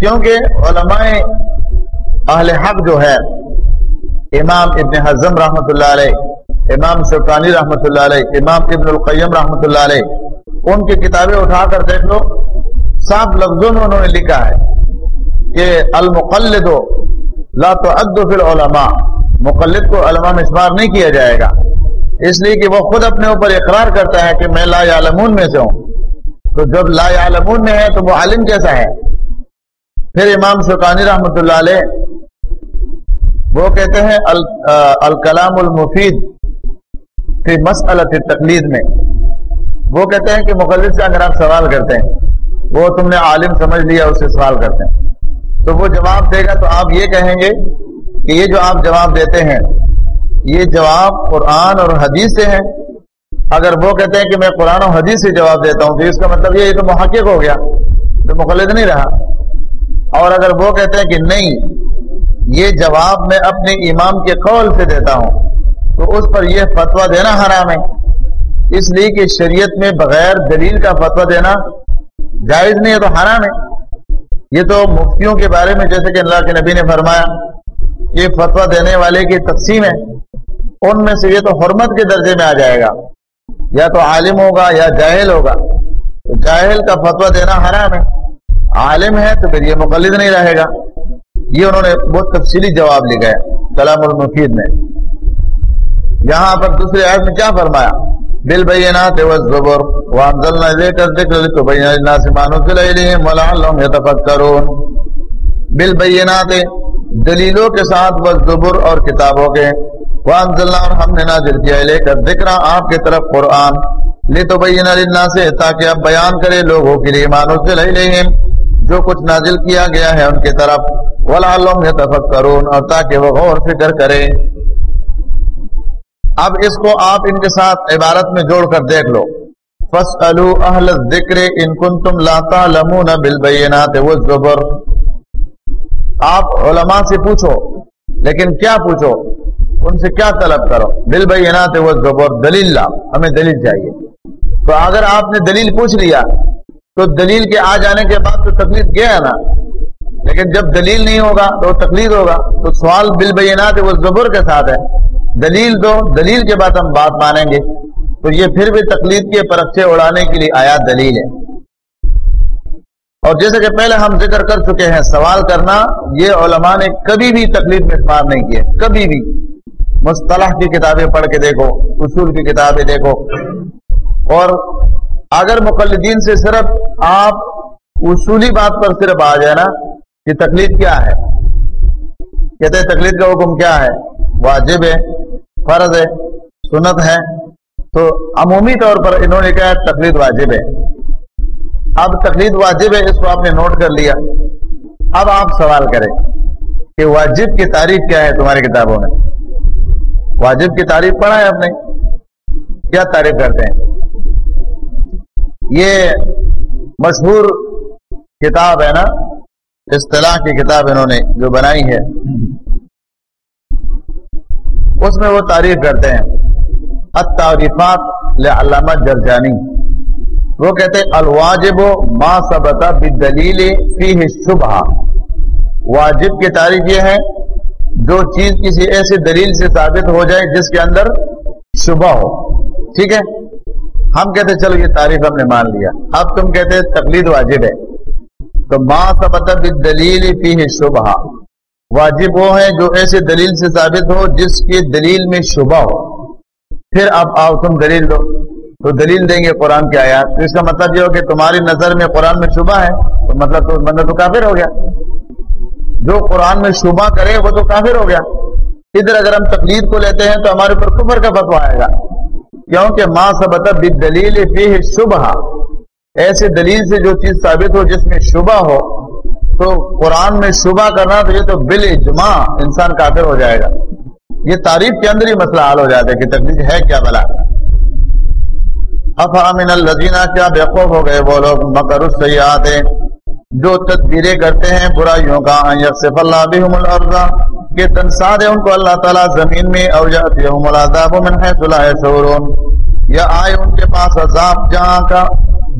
کیونکہ علماء اہل حق جو ہے امام ابن حزم رحمۃ اللہ علیہ، امام شوقانی رحمۃ اللہ علیہ، امام ابن القیم رحمۃ اللہ علیہ، ان کی کتابیں اٹھا کر دیکھ لو صاف لفظوں میں انہوں نے لکھا ہے۔ کہ المقلد لا تو فی العلماء، مقلد کو علماء میں شمار نہیں کیا جائے گا۔ اس لیے کہ وہ خود اپنے اوپر اقرار کرتا ہے کہ میں لا عالمون میں سے ہوں۔ تو جب لا عالمون میں ہے تو وہ عالم کیسا ہے؟ پھر امام شکانی رحمۃ اللہ علیہ وہ کہتے ہیں الکلام المفید فی مسئلہ تقلید میں۔ وہ کہتے ہیں کہ مقلد سے اگر آپ سوال کرتے ہیں، وہ تم نے عالم سمجھ لیا، اس سے سوال کرتے ہیں۔ تو وہ جواب دے گا تو آپ یہ کہیں گے کہ یہ جو آپ جواب دیتے ہیں، یہ جواب قرآن اور حدیث سے ہے اگر وہ کہتے ہیں کہ میں قرآن و حدیث سے جواب دیتا ہوں تو اس کا مطلب یہ تو محقق ہو گیا تو مقلد نہیں رہا۔ اور اگر وہ کہتے ہیں کہ نہیں، یہ جواب میں اپنے امام کے قول سے دیتا ہوں، تو اس پر یہ فتویٰ دینا حرام ہے۔ اس لیے کہ شریعت میں بغیر دلیل کا فتویٰ دینا جائز نہیں ہے تو حرام ہے۔ یہ تو مفتیوں کے بارے میں جیسے کہ اللہ کے نبی نے فرمایا، یہ فتویٰ دینے والے کی تقسیم ہے، ان میں سے یہ تو حرمت کے درجے میں آ جائے گا۔ یا تو عالم ہوگا یا جاہل ہوگا۔ تو جاہل کا فتویٰ دینا حرام ہے۔ عالم ہے تو پھر یہ مقلد نہیں رہے گا۔ یہ انہوں نے بہت تفصیلی جواب لکھا ہے کلام المفید میں۔ یہاں پر دوسرے آیت میں کیا فرمایا؟ بل والزبر وانزلنا الیک الذکر لتبین للناس ما نزل الیہم ولعلهم یتفکرون۔ بل دلیلوں کے ساتھ والزبر اور کتابوں کے وانزلنا اور ہم نے نازل کیا الیک الذکر آپ کی طرف قرآن۔ لتبین للناس تاکہ اب بیان کرے لوگوں کے لیے ما نزل الیہم جو کچھ نازل کیا گیا ہے ان کی طرف۔ ولعلهم يتفکرون اور تاکہ وہ غور فکر کرے اب اس کو آپ ان کے ساتھ عبارت میں جوڑ کر دیکھ لو۔ فَاسْأَلُوا أَهْلَ الذِّكْرِ إِن كُنْتُمْ لَا تَعْلَمُونَ بِالْبَيِّنَاتِ وَالزُّبُرِ۔ آپ علماء سے پوچھو، لیکن کیا پوچھو؟ ان سے کیا طلب کرو؟ بالبینات والزبر، دلیل لا ہمیں دلیل چاہیے۔ تو اگر آپ نے دلیل پوچھ لیا، تو دلیل کے آ جانے کے بعد تو تکلیف گیا نا؟ لیکن جب دلیل نہیں ہوگا تو تکلیف ہوگا۔ تو سوال بل بینات وہ زبر کے ساتھ ہے۔ دلیل دو، دلیل کے بعد ہم بات مانیں گے۔ تو یہ پھر بھی تکلیف کے پرچے اڑانے کے لیے آیا دلیل ہے اور جیسے کہ پہلے ہم ذکر کر چکے ہیں، سوال کرنا، یہ علماء نے کبھی بھی تکلیف میں شمار نہیں کیے کبھی بھی۔ مصطلح کی کتابیں پڑھ کے دیکھو، اصول کی کتابیں دیکھو۔ اور اگر مقلدین سے صرف آپ اصولی بات پر صرف آ جائے نا کہ تکلیف کیا ہے؟ کہتے ہیں تکلیف کا حکم کیا ہے؟ واجب ہے۔ فرض ہے، سنت ہے تو عمومی طور پر انہوں نے کہا تقلید واجب ہے۔ اب تقلید واجب ہے، اس کو آپ نے نوٹ کر لیا۔ اب آپ سوال کریں کہ واجب کی تعریف کیا ہے تمہاری کتابوں میں؟ واجب کی تعریف پڑھا ہے آپ نے؟ کیا تعریف کرتے ہیں؟ یہ مشہور کتاب ہے نا، اصطلاح کی کتاب انہوں نے جو بنائی ہے۔ اس میں وہ تعریف کرتے ہیں، التعریفات لعلامہ جرجانی وہ کہتے ہیں، الواجب ما ثبت بالدلیل فیہ شبہ واجب کی تعریف یہ ہے، جو چیز کسی ایسی دلیل سے ثابت ہو جائے جس کے اندر شبہ ہو۔ ٹھیک ہے؟ ہم کہتے چلو یہ تعریف ہم نے مان لیا۔ اب تم کہتے تقلید واجب ہے۔ تو ما ثبت بالدلیل فیہ شبہ واجب وہ ہے جو ایسے دلیل سے ثابت ہو جس کی دلیل میں شبہ ہو۔ پھر اب آؤ تم دلیل دو۔ تو دلیل دیں گے قرآن کی آیات۔ تو اس کا مطلب یہ ہو کہ تمہاری نظر میں قرآن میں شبہ ہے، تو مطلب تو مطلب تو کافر ہو گیا۔ جو قرآن میں شبہ کرے وہ تو کافر ہو گیا۔ ادھر اگر ہم تقلید کو لیتے ہیں تو ہمارے اوپر کفر کا فتوا آئے گا۔ کیونکہ ماں سبت دلیل فی شبہ۔ ایسے دلیل سے جو چیز ثابت ہو جس میں شبہ ہو تو قرآن میں شبہ کرنا تو یہ تو بل اجماع انسان کافر ہو جائے گا۔ یہ تعریف کے اندر ہی مسئلہ حل ہو جاتا ہے کہ تکلیف ہے کیا بلا۔ افامن الزینہ کیا بےخوف ہو گئے وہ لوگ مکر سیاحت جو تدبیریں کرتے ہیں برائیوں کا یکسف اللہ بہم الارض، کہ تنسا دے ان کو اللہ تعالیٰ زمین میں اور یاتیہم العذاب من حیث لا یشعرون۔ یا آئے ان کے پاس عذاب جہاں کا،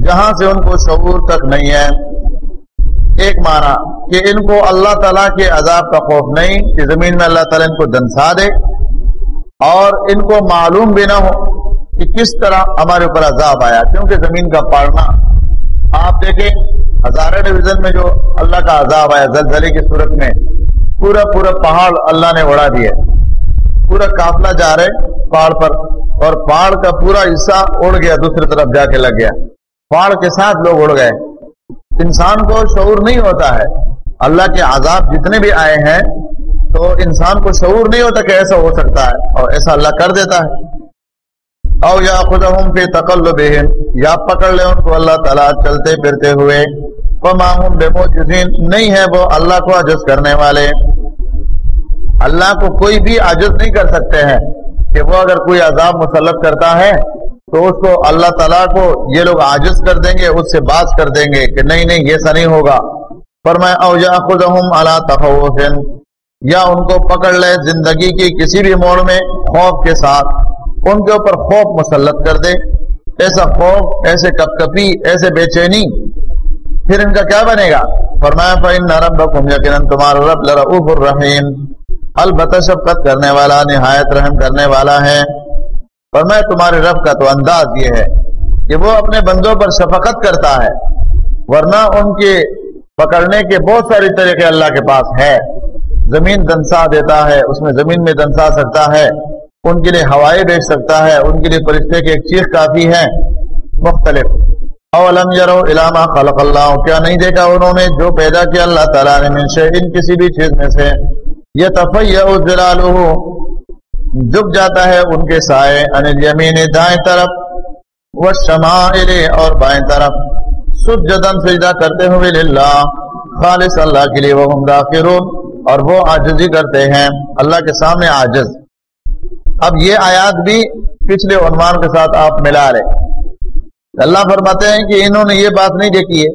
جہاں سے ان کو شعور تک نہیں ہے۔ ایک معنی کہ ان کو اللہ تعالیٰ کے عذاب کا خوف نہیں کہ زمین میں اللہ تعالیٰ ان کو دنسا دے اور ان کو معلوم بھی نہ ہو کہ کس طرح ہمارے اوپر عذاب آیا۔ کیونکہ زمین کا پڑنا آپ دیکھیں ہزارہ ڈویژن میں جو اللہ کا عذاب آیا، زلزلے کی صورت میں پورا پورا پہاڑ اللہ نے اڑا دیا۔ پورا قافلہ جا رہے پہاڑ پر اور پہاڑ کا پورا حصہ اڑ گیا، دوسری طرف جا کے لگ گیا۔ پہاڑ کے ساتھ لوگ اڑ گئے۔ انسان کو شعور نہیں ہوتا ہے، اللہ کے عذاب جتنے بھی آئے ہیں، تو انسان کو شعور نہیں ہوتا کہ ایسا ہو سکتا ہے اور ایسا اللہ کر دیتا ہے۔ او یا خدا ہوں پہ تقل یا پکڑ لے ان کو اللہ تعالیٰ چلتے پھرتے ہوئے۔ معموم بے موجودین نہیں ہے وہ اللہ کو عجز کرنے والے۔ اللہ کو کوئی بھی عجز نہیں کر سکتے ہیں کہ وہ اگر کوئی عذاب مسلط کرتا ہے تو اس کو اللہ تعالیٰ کو یہ لوگ عاجز کر دیں گے، اس سے باز کر دیں گے کہ نہیں نہیں ایسا نہیں ہوگا۔ پر میں اوجا خود اللہ تخوفن یا ان کو پکڑ لے زندگی کی کسی بھی موڑ میں خوف کے ساتھ۔ ان کے اوپر خوف مسلط کر دے۔ ایسا خوف، ایسے کپ کپی ایسے بے چینی۔ پھر ان کا کیا بنے گا؟ فرمایا، فَإِنَّ رَبَّكُمْ يَقِنًا، تمہارا رب لرعوف الرحیم البتہ شفقت کرنے والا، نہایت رحم کرنے والا ہے۔ فرمایا تمہارے رب کا تو انداز یہ ہے کہ وہ اپنے بندوں پر شفقت کرتا ہے، ورنہ ان کے پکڑنے کے بہت سارے طریقے اللہ کے پاس ہے۔ زمین دنسا دیتا ہے، اس میں زمین میں دنسا سکتا ہے، ان کے لیے ہوائیں بیچ سکتا ہے، ان کے لیے فرشتے کی ایک چیخ کافی ہے۔ مختلف۔ اولم یرو علامہ خلق اللہ، کیا نہیں دیکھا انہوں نے جو پیدا کیا اللہ تعالیٰ نے من ان کسی بھی چیز میں سے۔ یہ تفیع ذلالہ جھک جاتا ہے ان کے سائے ان الیمین، دائیں طرف، والشمائل اور بائیں طرف۔ سجدن سجدہ کرتے ہوئے للہ، خالص اللہ کے لیے وہ ہم داخرون اور وہ عاجزی کرتے ہیں، اللہ کے سامنے عاجز۔ اب یہ آیات بھی پچھلے عنوان کے ساتھ آپ ملا رہے اللہ فرماتے ہیں کہ انہوں نے یہ بات نہیں دیکھی ہے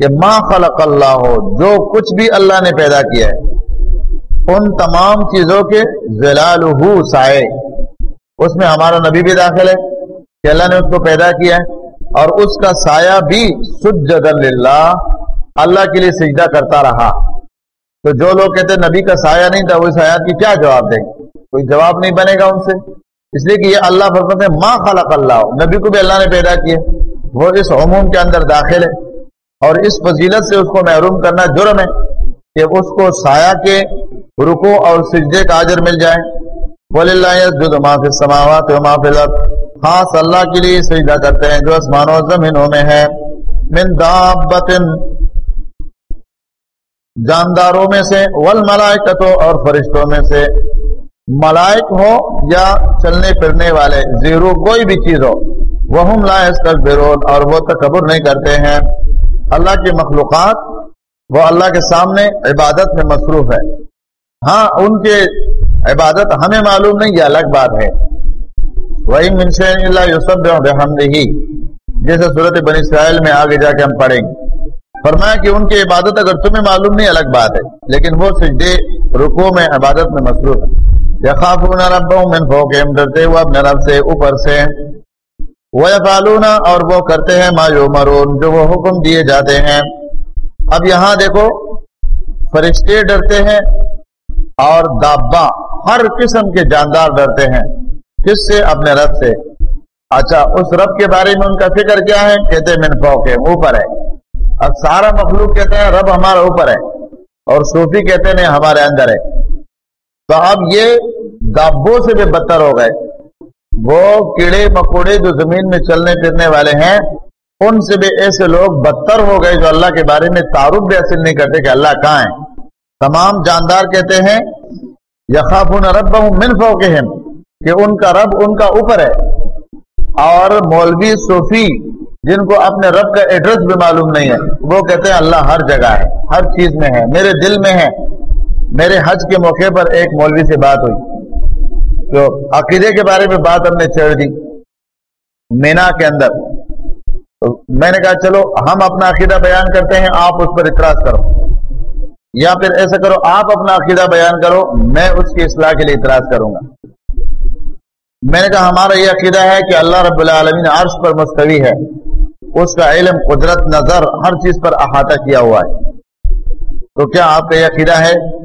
کہ ما خلق اللہ ہو جو کچھ بھی اللہ نے پیدا کیا ہے۔ ان تمام چیزوں کے زلال سائے۔ اس میں ہمارا نبی بھی داخل ہے، کہ اللہ نے اس کو پیدا کیا ہے، اور اس کا سایہ بھی سجد اللہ اللہ کے لیے سجدہ کرتا رہا۔ تو جو لوگ کہتے نبی کا سایہ نہیں تھا، وہ اس آیات کی کیا جواب دیں؟ گے کوئی جواب نہیں بنے گا ان سے۔ اس لیے کہ یہ اللہ فرمت ہے ماں خلق اللہ نبی کو بھی اللہ نے پیدا کیا۔ وہ اس عموم کے اندر داخل ہے۔ اور اس فضیلت سے اس کو محروم کرنا جرم ہے، کہ اس کو سایہ کے رکو اور سجدے کا اجر مل جائے۔ بول اللہ سماوات و خاص اللہ کے لیے سجدہ کرتے ہیں جو آسمان و زمینوں میں ہے من دابت جانداروں میں سے والملائکتوں اور فرشتوں میں سے۔ ملائک ہو یا چلنے پھرنے والے، زیرو کوئی بھی چیز ہو۔ وہ اور وہ تکبر نہیں کرتے ہیں۔ اللہ کی مخلوقات، وہ اللہ کے سامنے عبادت میں مصروف ہے۔ ہاں ان کے عبادت ہمیں معلوم نہیں، یہ الگ بات ہے۔ وہی منشین اللہ یوسف ہی جیسے صورت بنی اسرائیل میں آگے جا کے ہم پڑھیں۔ گے فرمایا کہ ان کی عبادت اگر تمہیں معلوم نہیں، الگ بات ہے۔ لیکن وہ سجدے رکو میں عبادت میں مصروف ہے یخافون ربهم من فوقهم ڈرتے ہوئے اپنے رب سے اوپر سے ویفعلون، اور وہ کرتے ہیں ما یومرون جو وہ حکم دیے جاتے ہیں۔ اب یہاں دیکھو، فرشتے ڈرتے ہیں۔ اور دابا ہر قسم کے جاندار ڈرتے ہیں۔ کس سے؟ اپنے رب سے۔ اچھا اس رب کے بارے میں ان کا فکر کیا ہے؟ کہتے من فوقهم اوپر ہے۔ اب سارا مخلوق کہتے ہیں رب ہمارا اوپر ہے۔ اور صوفی کہتے ہیں ہمارے اندر ہے۔ تو اب یہ دابوں سے بھی بدتر ہو گئے۔ وہ کیڑے مکوڑے جو زمین میں چلنے پھرنے والے ہیں، ان سے بھی ایسے لوگ بدتر ہو گئے جو اللہ کے بارے میں تعارف بھی حاصل نہیں کرتے کہ اللہ کہاں ہے۔ تمام جاندار کہتے ہیں یقاف رب منف کے کہ ان کا رب ان کا اوپر ہے۔ اور مولوی صوفی، جن کو اپنے رب کا ایڈریس بھی معلوم نہیں ہے، وہ کہتے ہیں، اللہ ہر جگہ ہے، ہر چیز میں ہے، میرے دل میں ہے۔ میرے حج کے موقع پر ایک مولوی سے بات ہوئی۔ تو عقیدے کے بارے میں بات ہم نے چھیڑ دی۔ مینا کے اندر۔ تو میں نے کہا، چلو ہم اپنا عقیدہ بیان کرتے ہیں، آپ اس پر اعتراض کرو۔ یا پھر ایسا کرو، آپ اپنا عقیدہ بیان کرو، میں اس کی اصلاح کے لیے اعتراض کروں گا۔ میں نے کہا، ہمارا یہ عقیدہ ہے کہ اللہ رب العالمین عرش پر مستوی ہے۔ اس کا علم، قدرت، نظر، ہر چیز پر احاطہ کیا ہوا ہے۔ تو کیا آپ کا یہ عقیدہ ہے؟